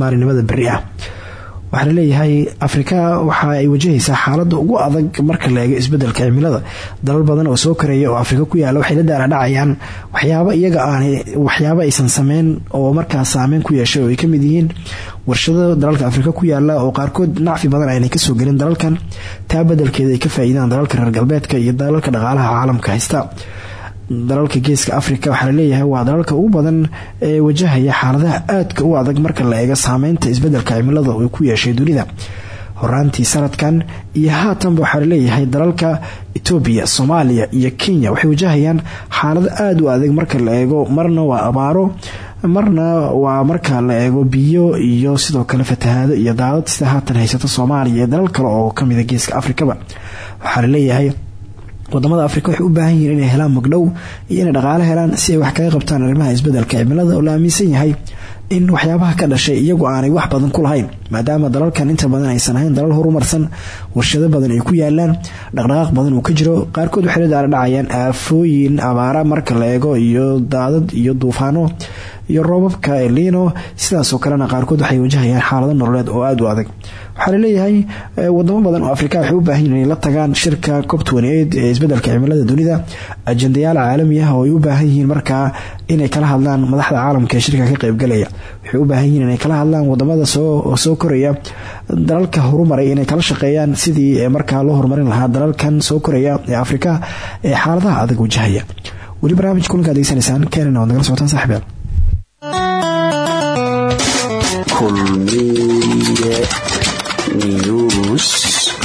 maalinimada beri ah waxaa la leeyahay afrika waxa ay wajahaysaa xaalada ugu adag marka la eego isbeddelka cimilada. Dalal badan oo soo kareeya oo afrika ku yaalla waxay la daaradhacayaan waxyaabo iyaga aan waxyaabo aysan sameyn oo markaas saameyn ku yeeshay oo ay ka mid yihiin. Warshado dalalka afrika ku yaalla oo qaarkood nacfi badan aynay ka soo gelin dalalkan taa badelkeeda ay ka faa'iidaan dalalka reer galbeedka iyo dalalka dhaqaalaha caalamka haysta dalalka geeska afrika waxaa la leeyahay waa dalalka ugu badan ee wajahaya xaaladaha aadka u adag marka la eego saameynta isbeddelka cimilada uu ku yeeshay dunida. Horaantii sanadkan iyo haatanba waxaa la leeyahay dalalka etoobiya soomaaliya iyo kenya waxay wajahayaan xaalado aada u adag marka la eego marna waa abaaro marna waa marka la eego biyo iyo sidoo kale fatahaado iyo daadad. Sida haatan haysata soomaaliya iyo dalal kale oo kamida geeska afrikaba? Waxaa la leeyahay waddamada afrika waxay u baahan yihiin inay helaan magdhow iyo inay dhaqaale helaan si ay wax kaga qabtaan arrimaha isbeddelka cimilada oo la aaminsan yahay in waxyaabaha ka dhashay iyagu aanay wax badan ku lahayn maadaama dalalkan inta badan aysan ahayn dalal horumarsan warshado badan ay ku yaalaan dhaqdhaqaaq badan uu ka jiro qaarkood waxay la daaradhacayaan aafooyin abaara marka la eego iyo daadad iyo duufaano iyo roobabka elino sidaasoo kalena qaarkood waxay wajahayaan xaalado nololeed oo aada u adag. Waxaa la leeyahay wadamo badan oo afrika waxay u baahan yihiin inay la tagaan shirka cob ee isbeddelka cimilada dunida. Ajendayaal caalami ah oo ay u baahan yihiin markaa inay kala hadlaan madaxda caalamka ee shirka ka qeybgalaya waxay u baahan yihiin inay kala hadlaan waddamada soo koraya dalalka horumaray inay kala shaqeeyaan sidii markaa loo horumarin lahaa dalalkan soo koraya ee afrika ee xaaladaha adag wajahaya weli barnaamij kulanka ad degeysanaysaan keenana waad nagala socotaan kulmiye news.com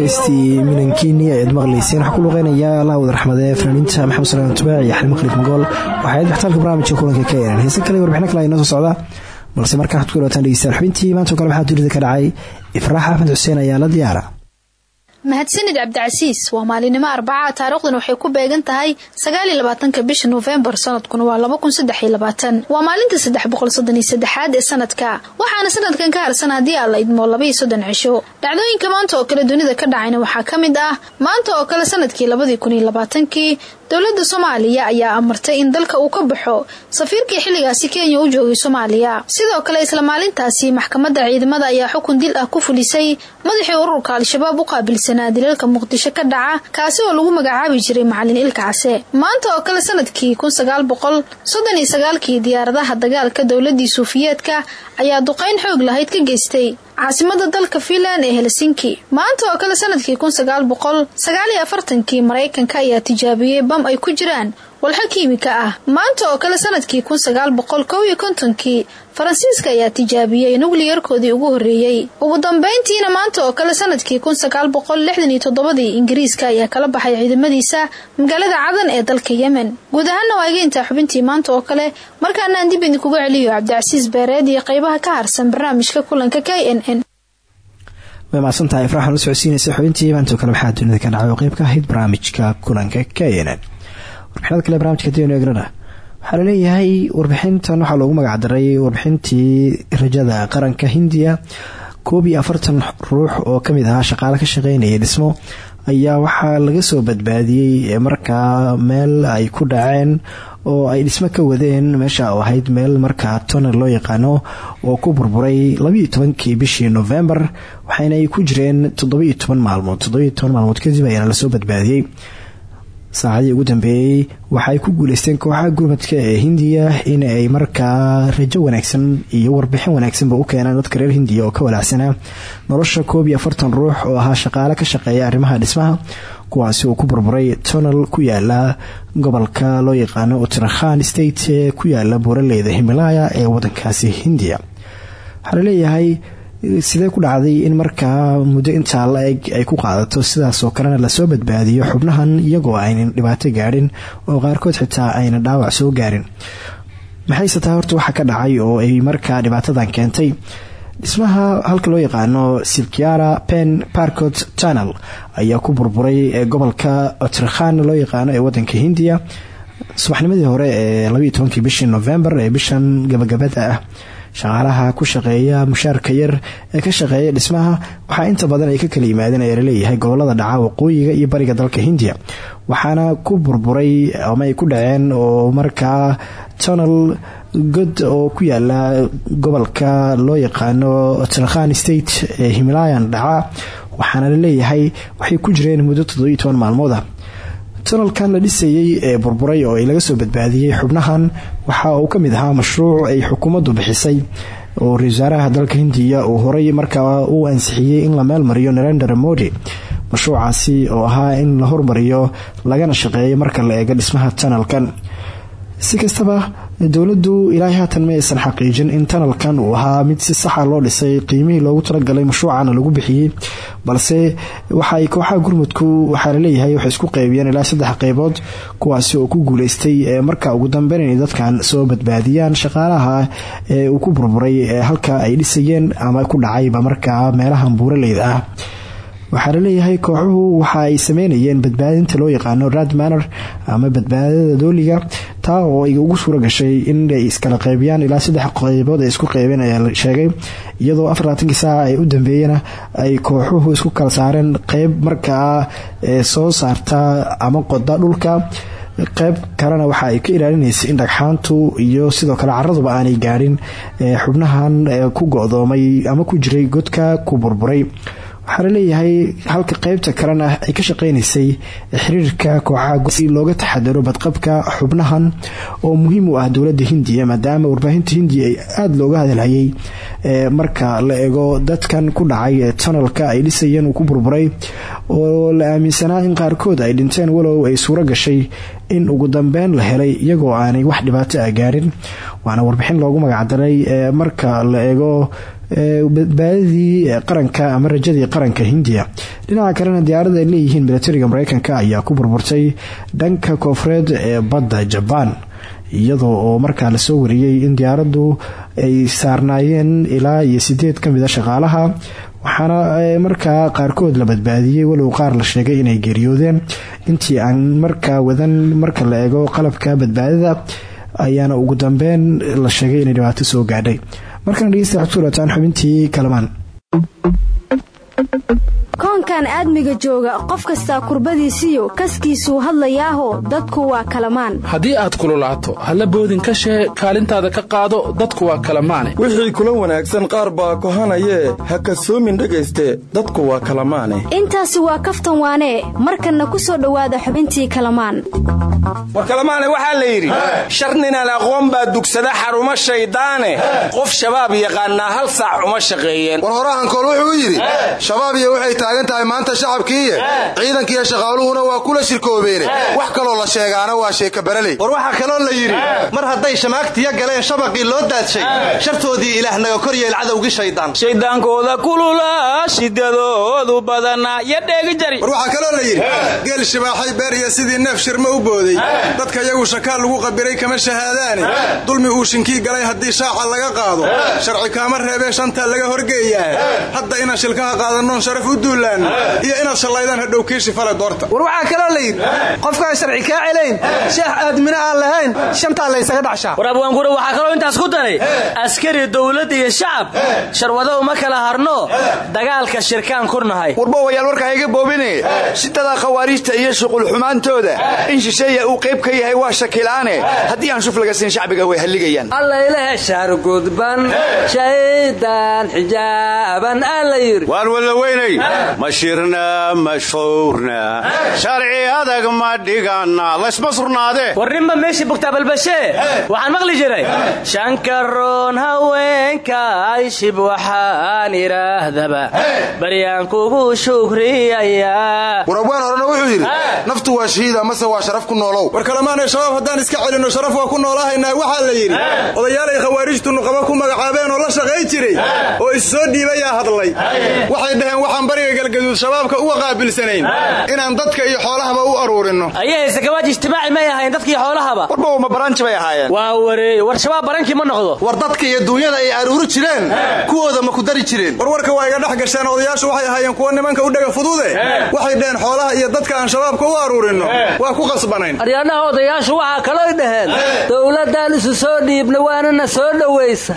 heestii minankiini ayaad maqlayseen waxaa ku luqeynayaa laawad raxmade fanaaniinta maxamed salaan tubaac iyo xalimo khalid magool waxay dhextaalka barnaamijka kulanka ka yeelan heese kale warbixino kale inoo soo socda balse markaa waxad ku dhawaataan dhegeystayaal xubintii maantao kale waxaa dunida ka dhacay ifraax axmed xuseen ayaa la diyaara mahadsanid cabdicasiis waa maalinimo arbaca taariikhdan waxay ku beegan tahay sagaaliyolabaatanka bisha noofembar sanadkuna waa laba kun saddex iyo labaatan. Waa maalinta saddex boqol ee sanadka waxaana sanadkan ka harsan haddii aan la idmo laba soddon cisho. Dhacdooyinka maanta oo kale dunida ka dhacayna waxaa ka mid ah maanta oo kale sannadkii labadii kun iyo soomaaliya ayaa amartay in dalka uu ka baxo safiirkii xilligaasi kenya u joogay soomaaliya. Sidoo kale isla maalintaasi maxkamadda ciidamada ayaa xukun dil ah ku fulisay madaxii ururka al-shabaab u qaabilsanaa dilalka muqdisho ka dhaca kaasi oo lagu magacaabi jiray macalin ilka case maanta oo kale sannadkii kun sagaal boqol soddon iyo sagaalkii diyaaradaha dagaalka dowladii suufiyeedka ayaa duqeyn xoog lahayd ka geystay caasimada dalka finland ee helsinki. Maanta oo kale sannadkii kun sagaal boqol sagaal iyo afartankii maraykanka ayaa tijaabiyey bam ay ku jiraan. Walxo kiimika ah. Maanta oo kale sannadkii kun sagaal boqol kow iyo kontonkii faransiiska ayaa tijaabiyey nukliyarkoodii ugu horreeyey. Ugu dambeyntiina maanta oo kale sannadkii kun sagaal boqol lixdan iyo toddobadii ingiriiska ayaa kala baxay ciidamadiisa magaalada cadan ee dalka yemen. Guud ahaana waa xubintii maanta oo kale. Markaana aan dib idinkuga celiyo cabdicasiis beereed iyo qaybaha ka harsan barnaamijka kulanka k n way mahadsantahay ifraaxan u socodsiinaysa xubintii maantao kale waxaa dunida ka dhacay oo qayb ka ahayd barnaamijka kulanka k n n. Warbixinada kale barnamijka daynu egrana waxaa la leeyahay warbixintan waxaa loogu magacdaray warbixintii rajada qaranka hindiya. Koob iyo afartan ruux oo ka mid ahaa shaqaale ka shaqeynaya dhismo ayaa waxaa laga soo badbaadiyey markaa meel ay ku dhaceen oo ay dhismo ka wadeen meesha oo ahayd meel markaa tonel loo yaqaano oo ku burburay labayo tobankii bishii novembar waxaana ay ku jireen toddobayo toban maalmood. Toddobayo toban maalmood kadib ayaana la soo badbaadiyey saacadii ugu dambeeyey waxaay ku guuleysteen kooxaha gurmadka ee hindiya in ay markaa rajo wanaagsan iyo warbixin wanaagsanba u keenaan dadka reer hindiya oo ka walaacsanaa. Nolosha koob iyo afartan ruux oo ahaa shaqaale ka shaqeeya arrimaha dhismaha kuwaasi uu ku burburay tonal ku yaalla gobolka loo yaqaano uttarakhand state ku yaalla buuraleyda himalaya ee wadankaasi hindiya. Waxaa la leeyahay sidee ku dhacday in markaa muddo intaa la eg ay ku qaadato sidaasoo kalena la soo badbaadiyo xubnahan iyagoo aynan dhibaato gaadhin oo qaarkood xitaa ayna dhaawac soo gaarin? Maxayse taa horta waxa ka dhacay oo ay markaa dhibaatadan keentay? Dhismaha halka loo yaqaano silkiara pen parcot tunnel ayaa ku burburay gobolka uttarakhand loo yaqaano ee wadanka hindiya. Subaxnimadii hore ee bishii november ee bishan gabagabada ah shaqaalaha ku shaqeeya mushaarka yar ee ka shaqeeya dhismaha waxaa inta badan ay ka kala yimaadeen ayaa la leeyahay gobollada dhaca waqooyiga iyo bariga dalka hindiya. Waxaana ku burburay ama ay ku dhaceen oo markaa tonal god oo ku yaalla gobolka loo yaqaano uttarakhand state ee himalayan dhaca waxaana la leeyahay waxay ku jireen muddo toddobiyo toban maalmood ah tonalkan la dhisayey ee burburay oo ay laga soo badbaadiyey xubnahan waxa uu ka mid ahaa mashruuc ay xukuumaddu bixisay oo ra'isul wasaaraha dalka hindiya uu horay markaa uu ansixiyey in la meel mariyo narendra modi. Mashruucaasi oo ahaa in la hormariyo lagana shaqeeyo marka la eego dhismaha tonalkan si kastaba dowladdu ilaahay haatan ma aysan xaqiijin in tanalkan uu ahaa mid si saxa loo dhisay qiimihii loogu talagalay mashruucana lagu bixiyey. Balse waxaay kooxaha gurmudku waxaa la leeyahay waxay isku qeybiyeen ilaa saddex qeybood kuwaasi oo ku guuleystay marka ugu dambeyn inay dadkan soo badbaadiyaan shaqaalaha ee uu ku burburay halka ay dhisayeen ama ku dhacayba markaa meelahan buuraleyda ah waxaa la leeyahay kooxuhu waxa ay sameynayeen badbaadinta loo yaqaano rad manor ama badbaadada dooliga taa oo ay ugu suura gashay in ay iskala qeybiyaan ilaa saddex qeybood ay isku qeybeen ayaa la sheegay. Iyadoo afarlaatankii saaca ee u dambeeyana ay kooxuhu isku kala saareen qeyb markaa soo saarta ama qoda dhulka. Qeyb kalena waxa ay ka ilaalinaysay in dhagxaantu iyo sidoo kale caraduba aanay gaadhin xubnahan ku go-doomay ama ku jiray godka ku burburay waxaa la leeyahay halka qeybta kalena ay ka shaqeynaysay xiriirka kooxaha si looga taxadaro badqabka xubnahan oo muhiim u ah dowladda hindiya maadaama warbaahinta hindiya ay aada looga hadalhayay marka la eego dadkan ku dhacay tonalka ay dhisayeen ku burburay oo la aaminsanaa in qaarkood ay dhinteen walow ay suuro gashay in ugu dambeyn la helay iyagoo aanay wax dhibaato ah gaarin. Waana warbixin loogu magacdaray marka la eego badbaadadii qaranka ama rajadii qaranka hindiya. Dhinaca kalena diyaarada ay leeyihiin milatariga mareykanka ayaa ku burburtay dhanka koofureed ee badda jabaan iyadoo oo markaa la soo wariyey in diyaaraddu ay saarnaayeen ilaa iyo sideed ka mid a shaqaalaha waxaana markaa qaarkood la badbaadiyey walow qaar la sheegay inay geeriyoodeen. Intii aan markaa wadan marka la eego qalabka badbaadada ayaana ugu dambeyn la sheegay inay dhibaato soo gaadhay markana dhegeysta waxad xubintii kalamaan koonkan aadmiga jooga qof kastaa kurbadiisiyo kaskiisuu hadlayaaho dadku waa kalamaan. Haddii aad kululaato halla boodin ka shee kaalintaada ka qaado dadku waa kalamaane. Wixii kula wanaagsan qaar baa kohanayee ha kasoomin dhegayste dadku waa kalamaane. Intaasi waa kaftan waanee markanna ku soo dhowaada xubintii kalamaan. War kalamaane waxaa la yidhi shar ninaan aqoon baa dugsada xaruma shayddaane qof shabaab yaqaannaa hal saac uma shaqeeyeen. War horahankool wuxuu yidhi taagan tahay maanta shacabkiiye ciidankiiyo shaqaaluhuna waa kula shirkoobeene. Wax kaloo la sheegaana waa sheeka baraley war waxaa kaloo la yidhi mar hadday shamaagtiya galeen shabaqii loo daadshay shartoodii ilaah naga kor yeel cadowgii shaydaan shayddaankooda kulula shidadoodu badana yo dheegi jari. War waxaa kaloo la yidhi geel shibaaxay beer iyo sidii neef shirma u booday. Dadka yagu shakaal lagu qabiray kama shahaadaane dulmi uu shinkii galay haddii shaaca laga qaado. Sharci kaama reebee shantaa laga horgeeyaa. Hadda inaan shilkaha qaadannoon sharaf u duulaan iyo inaad shallaydaan hadhow kiishi fale doorta. War waxaa kaloo la yidhi qofkaan sharci kaa celayn sheex aadmina aan lahayn shantaa laysaga dhacshaa war abwaangura waxaa kaloo intaas ku daray askari dowlad iyo shacab sharwado uma kala harno dagaalka shirkaan ku nahay. Warbowayaal warkaa iga boobine shidada khawaariijta iyo shuqulxumaantooda in shisheeya uu qayb ka yahay waa shakilaane haddii aan shuf laga siin shacbiga way halligayaan. Allaylehe shaargudban shaydan xijaaban alla yidhi. Waan walla weynay ma shirna ma showrna sharci adag ma dhiganna. Laysma surnaadee war ninba meeshii bugtaa balbashee waxaan maqli jiray. Shankaroon haweenka ayshib waxaan idhaahdaba baryaan kugu shukriyayaa warabwaan horena wuxuu yidhi naftu waa shahiid amase waa sharaf ku noolow. War kalemaanay shabaab haddaan iska celinno sharaf waa ku noolahaynaa waxaa la yidhi. Odayaalay khawaarijtu nuqaba ku magacaabeen oo la shaqay jiray oo is soo dhiibayaa hadlay. Waxay dhaheen waxaan bariga galgaduud shabaabka uga qaabilsanayn. Inaan dadka iyo xoolahaba u aruurinno ayahay sakawaaj ijtimaaci may ahayn dadkii xoolahaba. Warbaw ma baranji bay ahaayeen. Waa wareey war shabaab barankii ma noqdo. War dadka iyo duunyada ay aruuri jireen kuwooda ma ku dari jireen. Warwarka waa iga dhex gasheen odayaashu waxay ahaayeen kuwa nimanka u dhega fudude waxay dhaheen xoolaha iyo dadka aan shabaabka u aruurinno waa ku qasbanayn. Aryaanaha odayaashu waxaa kalooy dhaheen dowladdaan isu soo dhiibna waanana soo dhowaysa.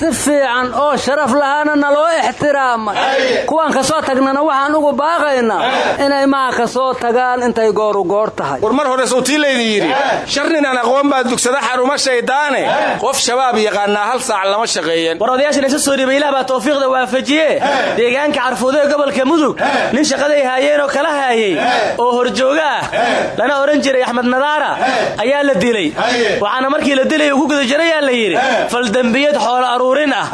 Si fiican oo sharaf lahaana naloo ixtiraamay kuwaan ka soo tagnana waxaan ugu baaqaynaa inay maa ka soo tagaan intay gooru goor tahay. War mar hore sawtii laydin yidhi shar ninaan aqoon baa dugsada xaruma shayddaane qof shabaab yaqaannaa hal saac lama shaqeeyeen. War odayaashan isa soo dhiibay ilah baa tawfiiqda waafajiye deegaanka carfuudee gobolka mudug nin shaqaday haayeen oo kala haayey oo horjooga ah lana odhan jiray axmed nadaara ayaa la dilay. Waxaana markii la dilay uu ku guda jirayaa la yidhi faldembiyad xoolo aruurin ah.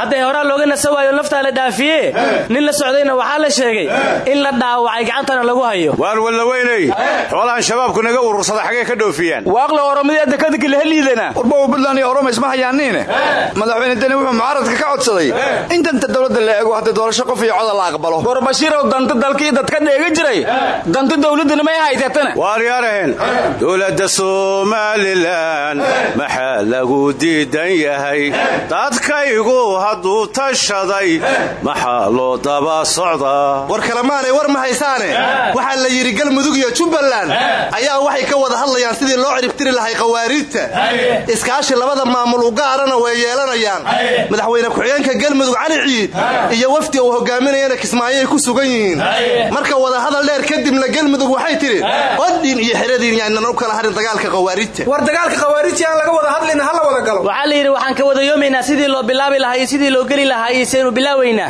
Hadday horaa looga nasa waayo laftaa la dhaafiye nin la socdayna waxaa la sheegay in la dhaawacay gacantana lagu hayo. Waan walla weynay xoolahan shabaabku naga urursada xagee ka dhoofiyaan. Waaqle oromada dekadika laha liidana warbow buntland iyo oromo isma hayaaniine madaxweyne deni wuxuu mucaaradka ka codsaday in danta dowladda la eego haddii doorasho qof iyo coda la aqbalo. War bashiirow danta dalkii dadka dheega jiray danta dowladdana may haytatana waan yaaraheen dowladda somalilan maxaa lagu diidan yahay. Dadkaygu hadduu tashaday maxaa loo daba socdaa war kalemaanay war ma haysaane. Waxaa la yidhi galmudug iyo jubbaland ayaa waxay ka wada hadlayaan sidii loo ciribtiri lahay khawaariijta. Iskaashi labada maamul u gaarana way yeelanayaan. Madaxweyne ku-xigeenka galmudug cali ciid iyo wafdi uu hogaaminayana kismaayoay ku sugan yihiin. Marka wadahadal dheer kadibna galmudug waxay tidhi qodhiin iyo xeradiin yaanan u kala harin dagaalka khawaarijta war dagaalka khawaarijta aan laga wada hadlina hala wada galo. Waxaa la yidhi waxaan ka wadayoomaynaa sidii loo bilaabi lahaa iyo sidii loo geli lahaa iyo saynu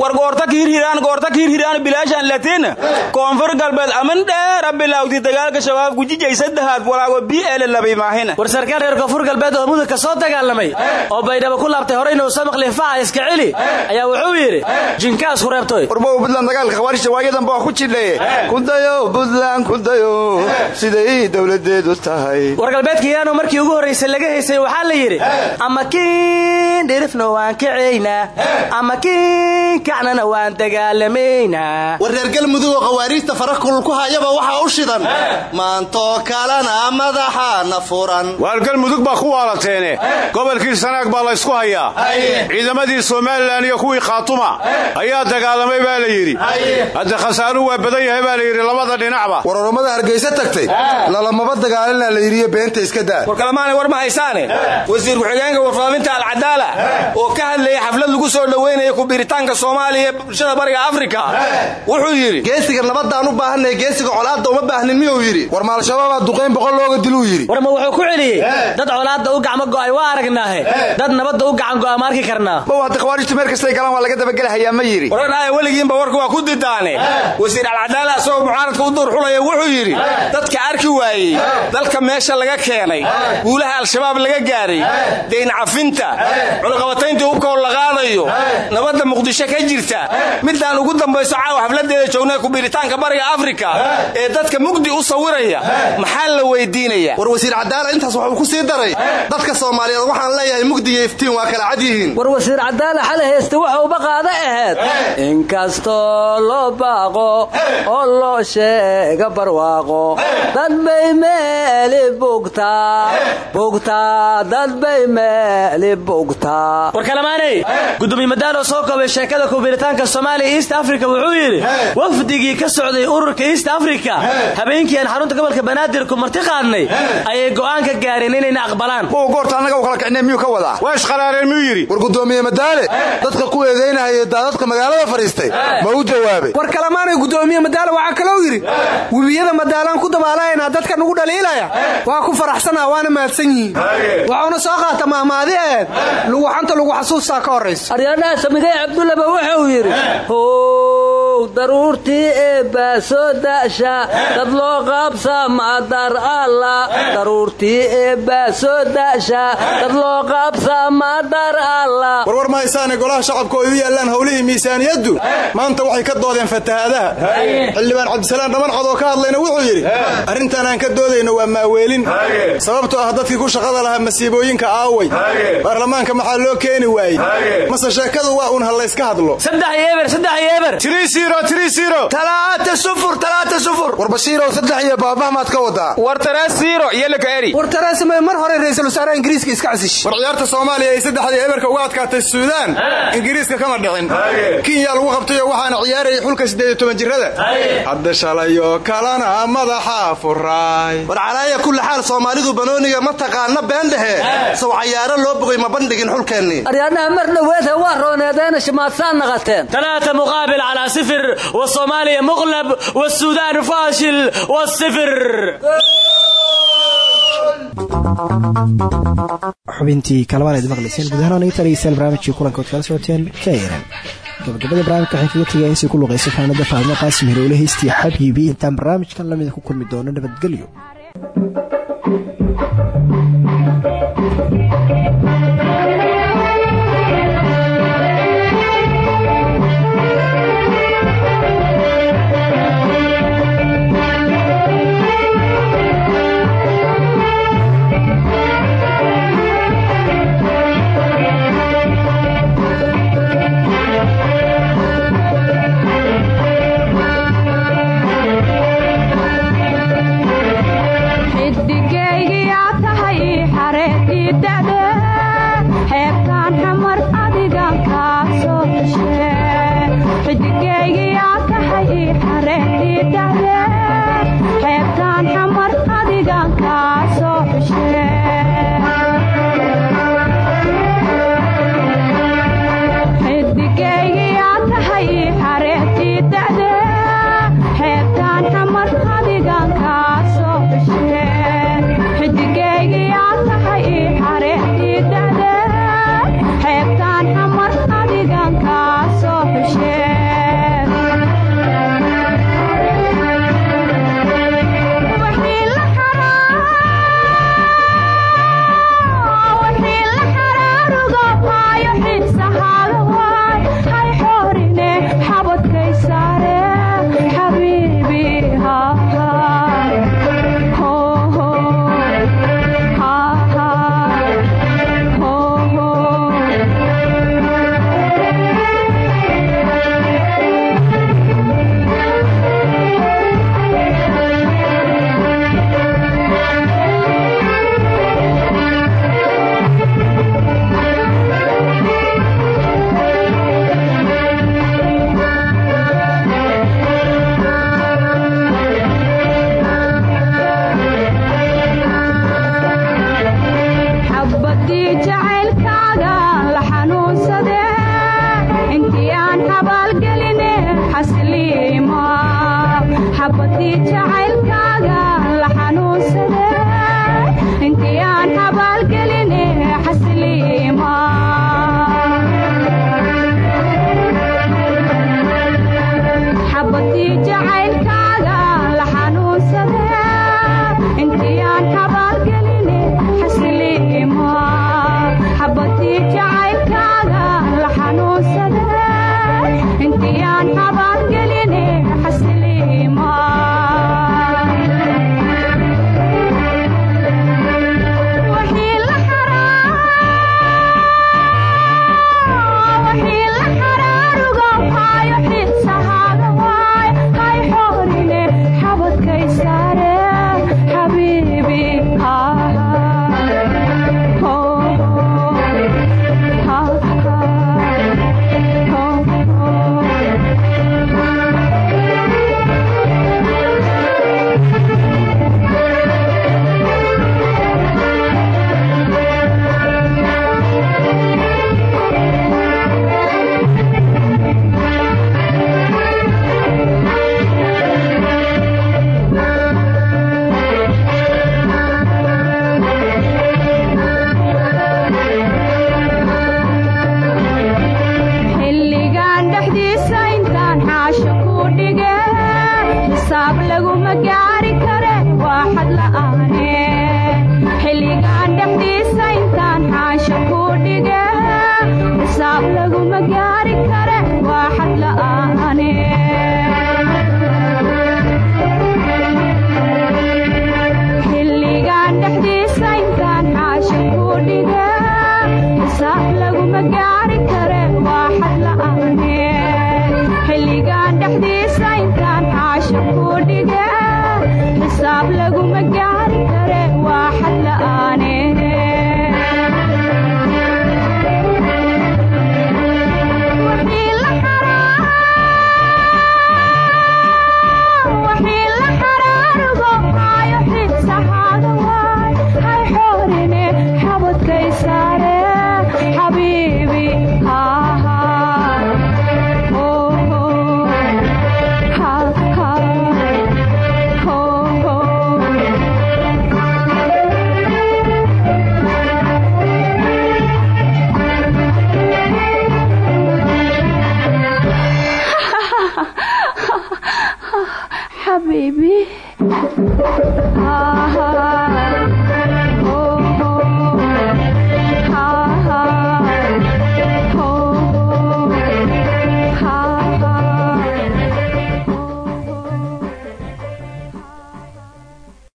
war goorta kiirhiraan goorta kiirhiraan bilaashan latina koonfur galbeed aman dheera bilawdi dagaalka shabaab gujijay saddexaad walaago biele labay maahina war sarkaal reer koonfur galbeed oo mudug ka soo dagaalamay oo baydhabo ku laabtay hore inuu soo maqli faca iska celi ayaa wuxuu yidhi jinkaas ku reebtoy warbow buntland dagaalka khawaarijta waayadan baa ku jidhaye kudayo buntland kudayo siday dowladeedu tahay. War galbeedka markii ugu horraysay laga haysay waxaa la yidhi ama kiin dhirifna waan kacaynaa ama kiin kacnana waan dagaalamaynaa war reer galmudug oo khawaariijta farakulul ku hayaba waxaa u shidan. Maantoo kalena madaxaana furan. Waar galmudug baa ku waalateene. Gobolkii sanaag baa laysku hayaa. Ciidamadii somalilan iyo kuwii khaatuma ayaa dagaalamay baa la yidhi. Hadda khasaaruhu waa badan yahay baa la yidhi labada dhinacba war oromada hargeysa tagtay. Lalamaba dagaalina la yidhiyo beenta iska daa. Warkalamaanay war ma haysaane. Wasiir ku-xigeenka warfaafinta alcadaala oo ka hadlayay xaflad lagu soo dhoweynaya kubiritaanka soomaaliya ee bulshada bariga afrika wuxuu yidhi geesiga nabadaan u baahanay geesiga colaadda uma baahnin miyuu yidhi. War ma al-shabaabaa duqayn boqol looga diluu yidhi. War ma wuxuu ku celiyey? Dad colaadda u gacmo go'ay waa aragnaahe. Dad nabadda u gacan go'a ma arki karnaa? Bow hadda khawaarijtu meel kastay galaan waa laga dabagelahayaa ma yidhi. Waranaaya weligiinba warka waa ku didaane. Wasiir alcadaala asagoo mucaaradka u duurxulaya wuxuu yidhi dadka arki waayey dalka meesha laga keenay guulaha al-shabaab laga gaaray dayn cafinta cunaqabatayntii hubkoo la qaadayo nabadda muqdisho ka jirta. Midaan ugu dambayso caawa xafladeeda joognay kubiritaanka bariga afrika. Ee dadka mugdi u sawiraya maxaa la weydiinaya? War wasiir cadaala intaas wuxuu ku sii daray. Dadka soomaaliyeed waxaan leeyahay mugdi iyo iftiin waa kala cad yihiin. War wasiir cadaala xal haysta waxa uba qaada ahayd inkastoo loo baaqo oo loo sheega barwaaqo. Dad bay meeli bugtaa bugtaa dad bay meeli bugtaa war kalamaanay? Gudoomiye madaalo soo koobay sheekada kubiritaanka soomaaliya east africa wuxuu yidhi wafdigii ka socday ururka east africa. Habeenkii aan xarunta gobolka banaadir ku marti qaadnay ayay go'aan ka gaareen inayna aqbalaan. Bow goorta annaga u kala kicnay miyuu ka wadaa? Waa isqaraareen miyuu yidhi? War gudoomiye madaale dadka ku eedaynahaya daadadka magaalada fadhiistay. Ma u jawaabay. War kalamaanay gudoomiye madaale waxaa kaloo yidhi. Webiyada madaalaan ku dabaalanayna dadka nugu dhaliilaya. Waa ku faraxsanaa waana mahadsan yihiin. Waxauna soo qaata mahmaadi aheed. Luguxanta lagu xasuustaa ka horraysa. Aryadhaha samigay cabdullaba wuxuu yidhi how daruurtii eebbaa soo da'sha dad loo qaabsaa maadar alla. Daruurtii eebbaa soo da'sha dad loo qaabsaa maadar alla. Warwar ma haysaane golaha shacabka oo idu yaallaan howlihii miisaaniyaddu? Maanta waxay ka doodeen fatahaadaha. Xildhibaan cabdisalaam dhabancod oo ka hadlayna wuxuu yidhi arrintan aan ka doodayno waa maaweelin sababtoo ah dadkii ku shaqada lahaa masiibooyinka aaway. Baarlamaanka maxaa loo keeni waayey? Mase sheekadu waa uun ha layska hadlo talaata sufur talaata sufur. War bashiirow saddex iyo baabah maad ka wadaa mar hore ra'iisul wasaaraha ingiriiska iska casish. War ciyaarta soomaaliya ay saddexdii eberka uga adkaatay suudaan ingiriiska kama dhicin kenya lagu qabtayo waxaana ciyaarayay xulka siddeed iyo toban jirada hadda shalayoo kalena madaxa furaay. War calaaya kulli xaal soomaalidu banooniga ma taqaana beendhehe saw cayaaro loo bogay ma bandhigin xulkeennii aryaadhaha mar dhoweedha waa rooneedeena shimaadsaan naqateen sifir wasoomaaliya muqlab wasuudaan faashil wasifir xubintii kalamaan aad maqlayseen guud ahaan aniga taliyaysaan barnaamijkii kulanka ood kala socoteen barnaamijka waxay kaga tegaya insi ku faanada faadmo qaasim hiroole heystii xabiibi intaan barnaamijkan lamida ku kulmi doono nabadgelyo